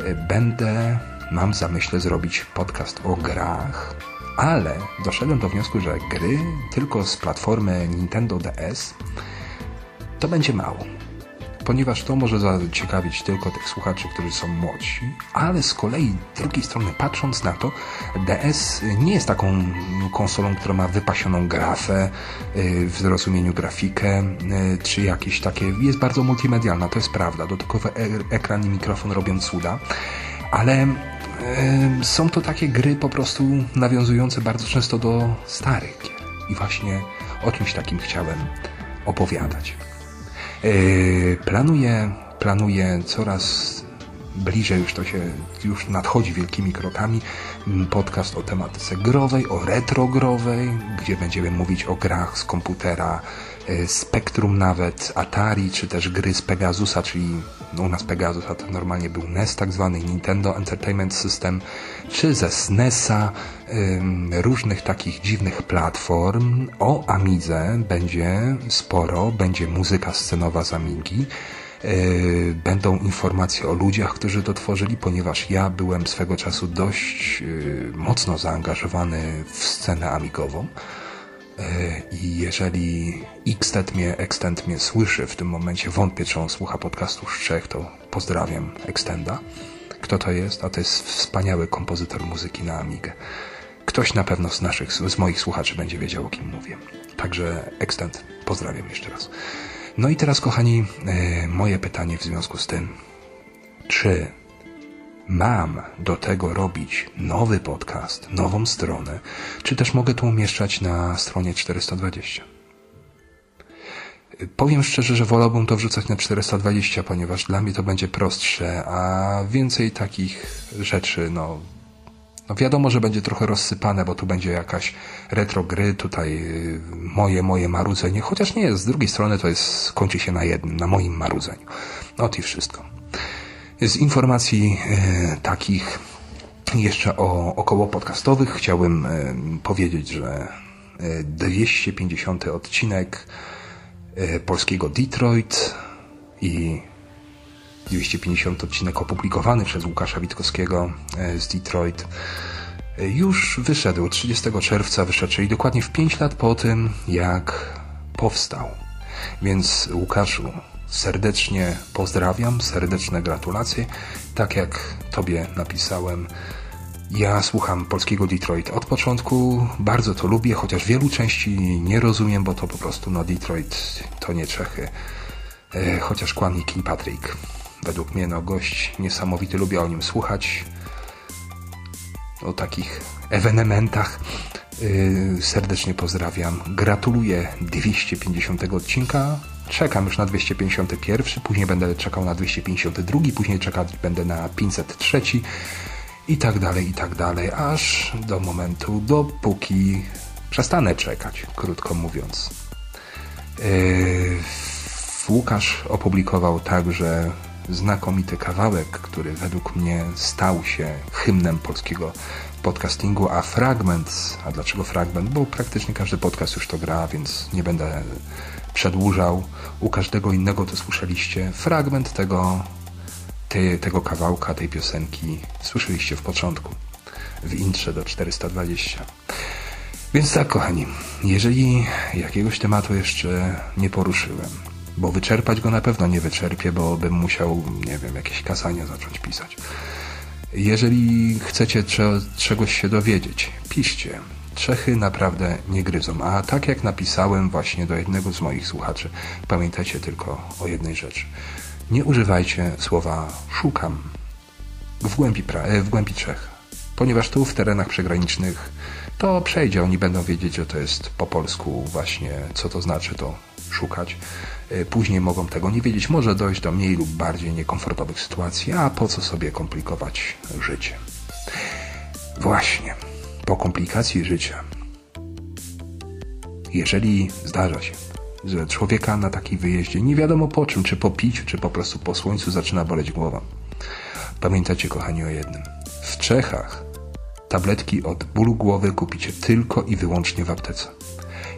e, będę, mam zamyśle zrobić podcast o grach, ale doszedłem do wniosku, że gry tylko z platformy Nintendo DS to będzie mało ponieważ to może zaciekawić tylko tych słuchaczy, którzy są młodsi, ale z kolei z drugiej strony patrząc na to, DS nie jest taką konsolą, która ma wypasioną grafę y, w zrozumieniu grafikę, y, czy jakieś takie, jest bardzo multimedialna, to jest prawda, dodatkowy ekran i mikrofon robią cuda, ale Ym, Są to takie gry po prostu nawiązujące bardzo często do starych gier. I właśnie o czymś takim chciałem opowiadać. Yy, Planuję, planuję coraz bliżej, już to się już nadchodzi wielkimi krokami, m, podcast o tematyce growej, o retrogrowej, gdzie będziemy mówić o grach z komputera, yy, Spectrum nawet, Atari, czy też gry z Pegasusa, czyli no u nas Pegasus, a to normalnie był NES tak zwany, Nintendo Entertainment System, czy ze SNESa, różnych takich dziwnych platform. O Amidze będzie sporo, będzie muzyka scenowa z Amigi, yy, będą informacje o ludziach, którzy to tworzyli, ponieważ ja byłem swego czasu dość yy, mocno zaangażowany w scenę amigową. Yy, I jeżeli Xtet mnie, Extend mnie słyszy w tym momencie, wątpię, czy on słucha podcastu z Czech, to pozdrawiam Extenda. Kto to jest? A to jest wspaniały kompozytor muzyki na Amigę. Ktoś na pewno z naszych, z moich słuchaczy będzie wiedział, o kim mówię. Także Extend, pozdrawiam jeszcze raz. No i teraz, kochani, yy, moje pytanie w związku z tym. Czy mam do tego robić nowy podcast, nową stronę, czy też mogę to umieszczać na stronie 420? Powiem szczerze, że wolałbym to wrzucać na 420, ponieważ dla mnie to będzie prostsze, a więcej takich rzeczy, no, no wiadomo, że będzie trochę rozsypane, bo tu będzie jakaś retro gry, tutaj y, moje, moje marudzenie, chociaż nie jest, z drugiej strony to jest, kończy się na jednym, na moim marudzeniu. No i wszystko. Z informacji e, takich jeszcze o około podcastowych chciałbym e, powiedzieć, że e, 250 odcinek e, polskiego Detroit i 250 odcinek opublikowany przez Łukasza Witkowskiego z Detroit już wyszedł 30 czerwca wyszedł, czyli dokładnie w 5 lat po tym jak powstał. Więc Łukaszu, serdecznie pozdrawiam, serdeczne gratulacje. Tak jak Tobie napisałem, ja słucham polskiego Detroit od początku, bardzo to lubię, chociaż wielu części nie rozumiem, bo to po prostu no Detroit to nie Czechy. E, chociaż kłamie Kilpatrick. Według mnie no gość niesamowity, lubię o nim słuchać. O takich ewenementach. Yy, serdecznie pozdrawiam. Gratuluję 250 odcinka. Czekam już na 251, później będę czekał na 252, później czekać będę na 503 i tak dalej, i tak dalej, aż do momentu, dopóki przestanę czekać, krótko mówiąc. Yy, Łukasz opublikował także znakomity kawałek, który według mnie stał się hymnem polskiego podcastingu, a fragment, a dlaczego fragment? Bo praktycznie każdy podcast już to gra, więc nie będę przedłużał. U każdego innego to słyszeliście. Fragment tego, te, tego kawałka, tej piosenki słyszeliście w początku, w intrze do 420. Więc tak, kochani, jeżeli jakiegoś tematu jeszcze nie poruszyłem, bo wyczerpać go na pewno nie wyczerpię, bo bym musiał, nie wiem, jakieś kazania zacząć pisać. Jeżeli chcecie cze- czegoś się dowiedzieć, piszcie. Czechy naprawdę nie gryzą. A tak jak napisałem właśnie do jednego z moich słuchaczy, pamiętajcie tylko o jednej rzeczy. Nie używajcie słowa szukam w głębi, pra- e, w głębi Czech, ponieważ tu w terenach przygranicznych to przejdzie, oni będą wiedzieć, że to jest po polsku właśnie, co to znaczy to szukać. E, Później mogą tego nie wiedzieć, może dojść do mniej lub bardziej niekomfortowych sytuacji, a po co sobie komplikować życie. Właśnie, po komplikacji życia, jeżeli zdarza się, że człowieka na takim wyjeździe nie wiadomo po czym, czy po piciu, czy po prostu po słońcu zaczyna boleć głowa. Pamiętajcie, kochani, o jednym. W Czechach tabletki od bólu głowy kupicie tylko i wyłącznie w aptece.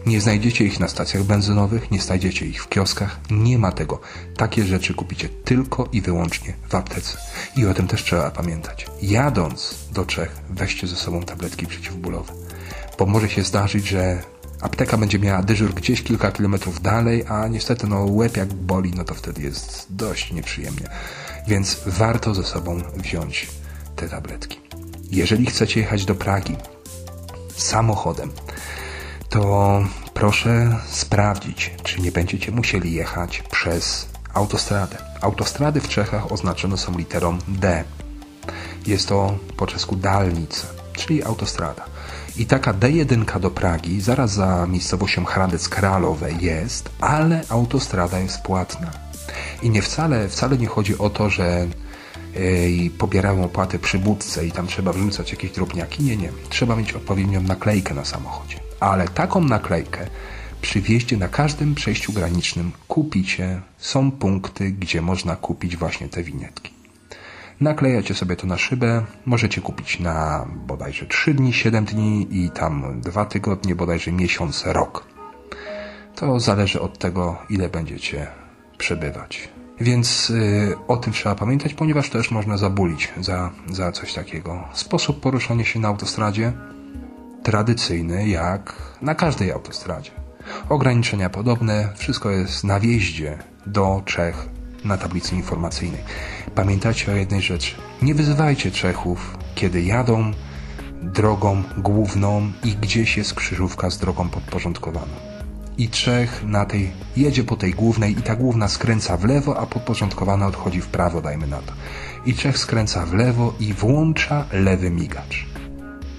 Nie znajdziecie ich na stacjach benzynowych, nie znajdziecie ich w kioskach, nie ma tego. Takie rzeczy kupicie tylko i wyłącznie w aptece. I o tym też trzeba pamiętać. Jadąc do Czech, weźcie ze sobą tabletki przeciwbólowe. Bo może się zdarzyć, że apteka będzie miała dyżur gdzieś kilka kilometrów dalej, a niestety no łeb jak boli, no to wtedy jest dość nieprzyjemnie. Więc warto ze sobą wziąć te tabletki. Jeżeli chcecie jechać do Pragi samochodem, to proszę sprawdzić, czy nie będziecie musieli jechać przez autostradę. Autostrady w Czechach oznaczone są literą D. Jest to po czesku dalnica, czyli autostrada. I taka D1 do Pragi, zaraz za miejscowością Hradec Kralowe jest, ale autostrada jest płatna. I nie wcale, wcale nie chodzi o to, że pobierają opłatę przy budce i tam trzeba wrzucać jakieś drobniaki. Nie, nie. Trzeba mieć odpowiednią naklejkę na samochodzie. Ale taką naklejkę przy wjeździe na każdym przejściu granicznym kupicie. Są punkty, gdzie można kupić właśnie te winietki. Naklejacie sobie to na szybę. Możecie kupić na bodajże 3 dni, 7 dni i tam 2 tygodnie, bodajże miesiąc, rok. To zależy od tego, ile będziecie przebywać. Więc y, o tym trzeba pamiętać, ponieważ też można zabulić za, za coś takiego. Sposób poruszania się na autostradzie tradycyjny, jak na każdej autostradzie. Ograniczenia podobne, wszystko jest na wjeździe do Czech na tablicy informacyjnej. Pamiętajcie o jednej rzeczy. Nie wyzywajcie Czechów, kiedy jadą drogą główną i gdzieś jest krzyżówka z drogą podporządkowaną. I Czech na tej jedzie po tej głównej i ta główna skręca w lewo, a podporządkowana odchodzi w prawo, dajmy na to. I Czech skręca w lewo i włącza lewy migacz.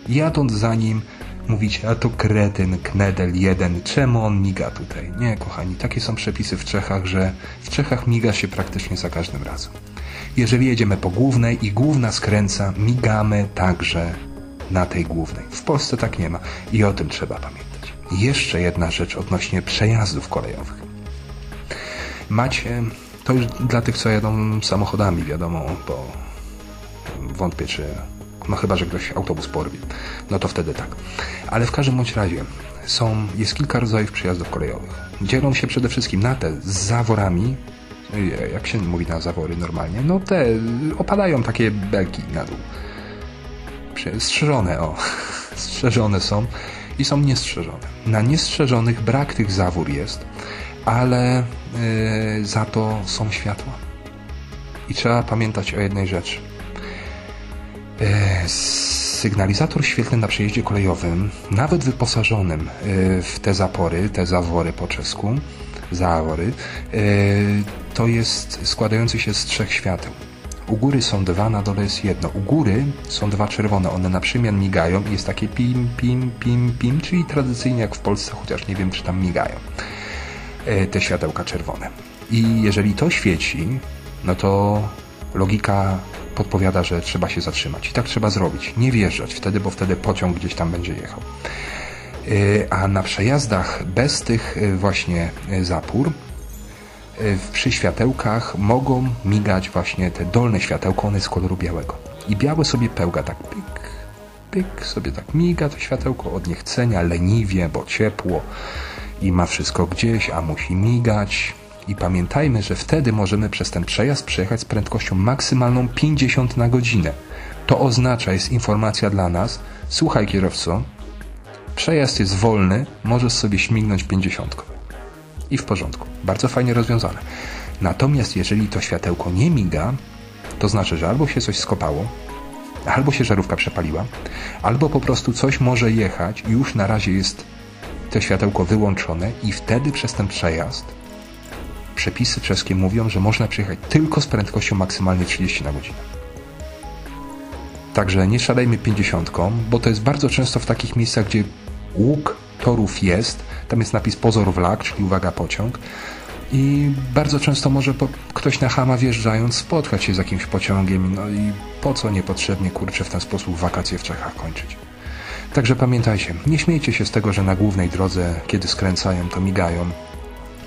Jadąc za nim, mówicie, a to kretyn, knedel jeden, czemu on miga tutaj? Nie, kochani, takie są przepisy w Czechach, że w Czechach miga się praktycznie za każdym razem. Jeżeli jedziemy po głównej i główna skręca, migamy także na tej głównej. W Polsce tak nie ma i o tym trzeba pamiętać. Jeszcze jedna rzecz odnośnie przejazdów kolejowych. Macie, to już dla tych, co jadą samochodami, wiadomo, bo wątpię, czy no chyba, że ktoś autobus porwie. No to wtedy tak. Ale w każdym bądź razie są, jest kilka rodzajów przejazdów kolejowych. Dzielą się przede wszystkim na te z zaworami, jak się mówi na zawory normalnie, no te opadają takie belki na dół. Strzeżone, o. <laughs> Strzeżone są i są niestrzeżone. Na niestrzeżonych brak tych zawór jest, ale yy, za to są światła. I trzeba pamiętać o jednej rzeczy. Yy, sygnalizator świetlny na przejeździe kolejowym, nawet wyposażonym yy, w te zapory, te zawory po czesku, zawory, yy, to jest składający się z trzech świateł. U góry są dwa, na dole jest jedno. U góry są dwa czerwone, one na przemian migają i jest takie pim, pim, pim, pim, czyli tradycyjnie jak w Polsce, chociaż nie wiem, czy tam migają te światełka czerwone. I jeżeli to świeci, no to logika podpowiada, że trzeba się zatrzymać. I tak trzeba zrobić. Nie wjeżdżać wtedy, bo wtedy pociąg gdzieś tam będzie jechał. A na przejazdach bez tych właśnie zapór przy światełkach mogą migać właśnie te dolne światełko, one z koloru białego. I białe sobie pełga tak pyk, pyk, sobie tak miga to światełko od niechcenia, leniwie, bo ciepło i ma wszystko gdzieś, a musi migać. I pamiętajmy, że wtedy możemy przez ten przejazd przejechać z prędkością maksymalną 50 na godzinę. To oznacza, jest informacja dla nas, słuchaj kierowco, przejazd jest wolny, możesz sobie śmignąć 50 i w porządku. Bardzo fajnie rozwiązane. Natomiast jeżeli to światełko nie miga, to znaczy, że albo się coś skopało, albo się żarówka przepaliła, albo po prostu coś może jechać i już na razie jest to światełko wyłączone i wtedy przez ten przejazd przepisy czeskie mówią, że można przejechać tylko z prędkością maksymalnie 30 na godzinę. Także nie szalejmy 50, bo to jest bardzo często w takich miejscach, gdzie łuk torów jest, tam jest napis pozor wlak, czyli uwaga pociąg i bardzo często może po, ktoś na Hama wjeżdżając spotkać się z jakimś pociągiem no i po co niepotrzebnie kurczę w ten sposób wakacje w Czechach kończyć. Także pamiętajcie, nie śmiejcie się z tego, że na głównej drodze, kiedy skręcają, to migają,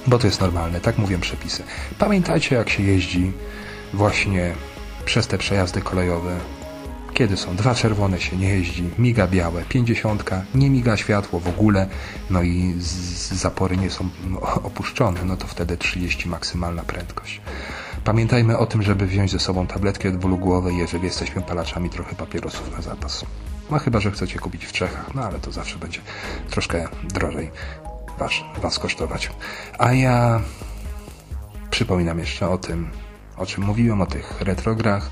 bo to jest normalne, tak mówią przepisy. Pamiętajcie, jak się jeździ właśnie przez te przejazdy kolejowe, kiedy są dwa czerwone się nie jeździ, miga białe, pięćdziesiątka, nie miga światło w ogóle, no i zapory nie są opuszczone, no to wtedy 30 maksymalna prędkość. Pamiętajmy o tym, żeby wziąć ze sobą tabletki dwulugłowej, jeżeli jesteśmy palaczami, trochę papierosów na zapas. No chyba, że chcecie kupić w Czechach, no ale to zawsze będzie troszkę drożej was, was kosztować. A ja przypominam jeszcze o tym, o czym mówiłem, o tych retrograch,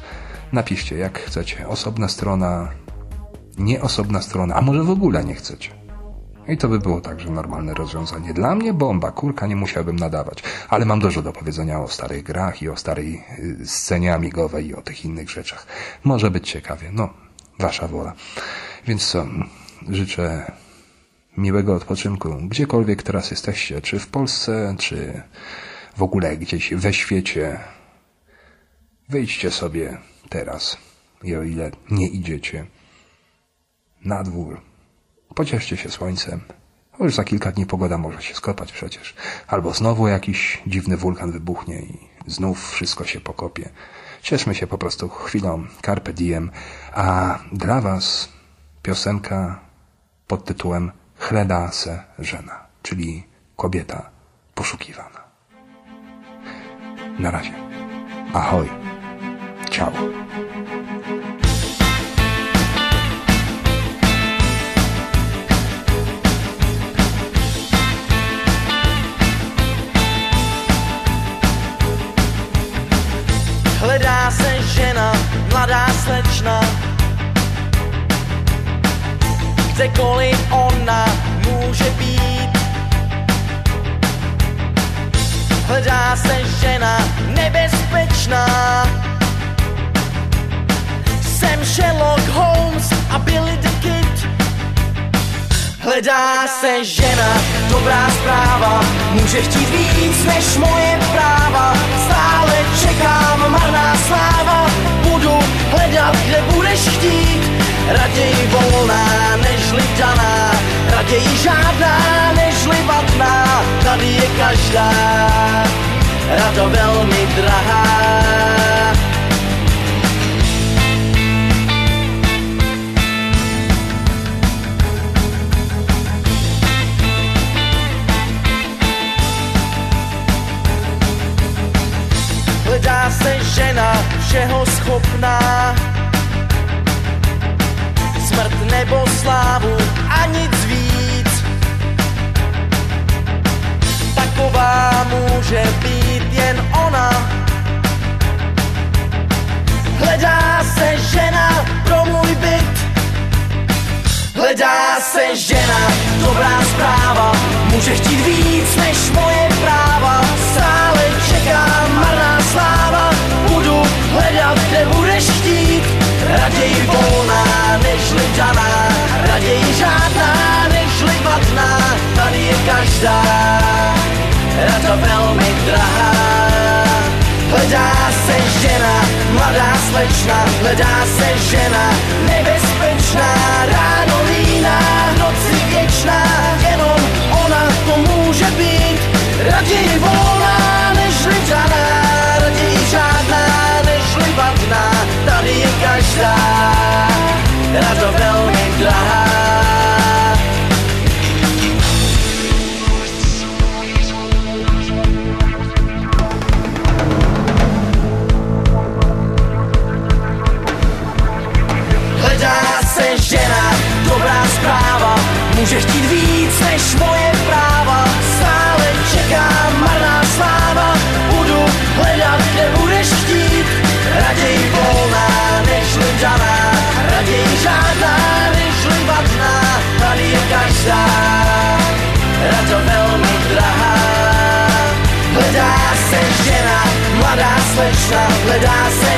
Napiszcie, jak chcecie. Osobna strona, nie osobna strona, a może w ogóle nie chcecie. I to by było także normalne rozwiązanie. Dla mnie bomba, kurka, nie musiałbym nadawać. Ale mam dużo do powiedzenia o starych grach i o starej y, scenie amigowej i o tych innych rzeczach. Może być ciekawie. No, wasza wola. Więc co, życzę miłego odpoczynku, gdziekolwiek teraz jesteście, czy w Polsce, czy w ogóle gdzieś we świecie. Wyjdźcie sobie teraz i o ile nie idziecie na dwór, pocieszcie się słońcem. Już za kilka dni pogoda może się skopać przecież. Albo znowu jakiś dziwny wulkan wybuchnie i znów wszystko się pokopie. Cieszmy się po prostu chwilą, carpe diem, a dla was piosenka pod tytułem Chleda se żena, czyli kobieta poszukiwana. Na razie. Ahoj. Ciao. Hledá se žena, mladá slečna Kdekoliv ona může být. Hledá se žena nebezpečná. Jsem Sherlock Holmes a Billy the Kid. Hledá se žena, dobrá zpráva. Může chtít víc než moje práva. Stále čekám, marná sláva. Budu hledat, kde budeš chtít Raději volná, nežli daná Raději žádná, nežli vadná Tady je každá Rada velmi drahá může být jen ona. Hledá se žena pro můj byt. Hledá se žena, dobrá zpráva. Může chtít víc než moje práva. Stále čekám, marná sláva. Budu hledat, kde budeš chtít Raději volná, nežli daná Raději žádná, nežli vadná Tady je každá Rada velmi drahá. Hledá se žena, mladá slečna, hledá se žena, nebezpečná, ráno líná, noci věčná, jenom ona to může být, raději volná, nežli daná, raději žádná, nežli vadná, tady je každá, rada velmi drahá. Může chtít víc než moje práva. Stále čekám, marná sláva. Budu hledat, kde budeš chtít. Raději volná, nežli daná Raději žádná, nežli vadná Tady je každá. Rada velmi drahá. Hledá se žena, mladá slečna. Hledá se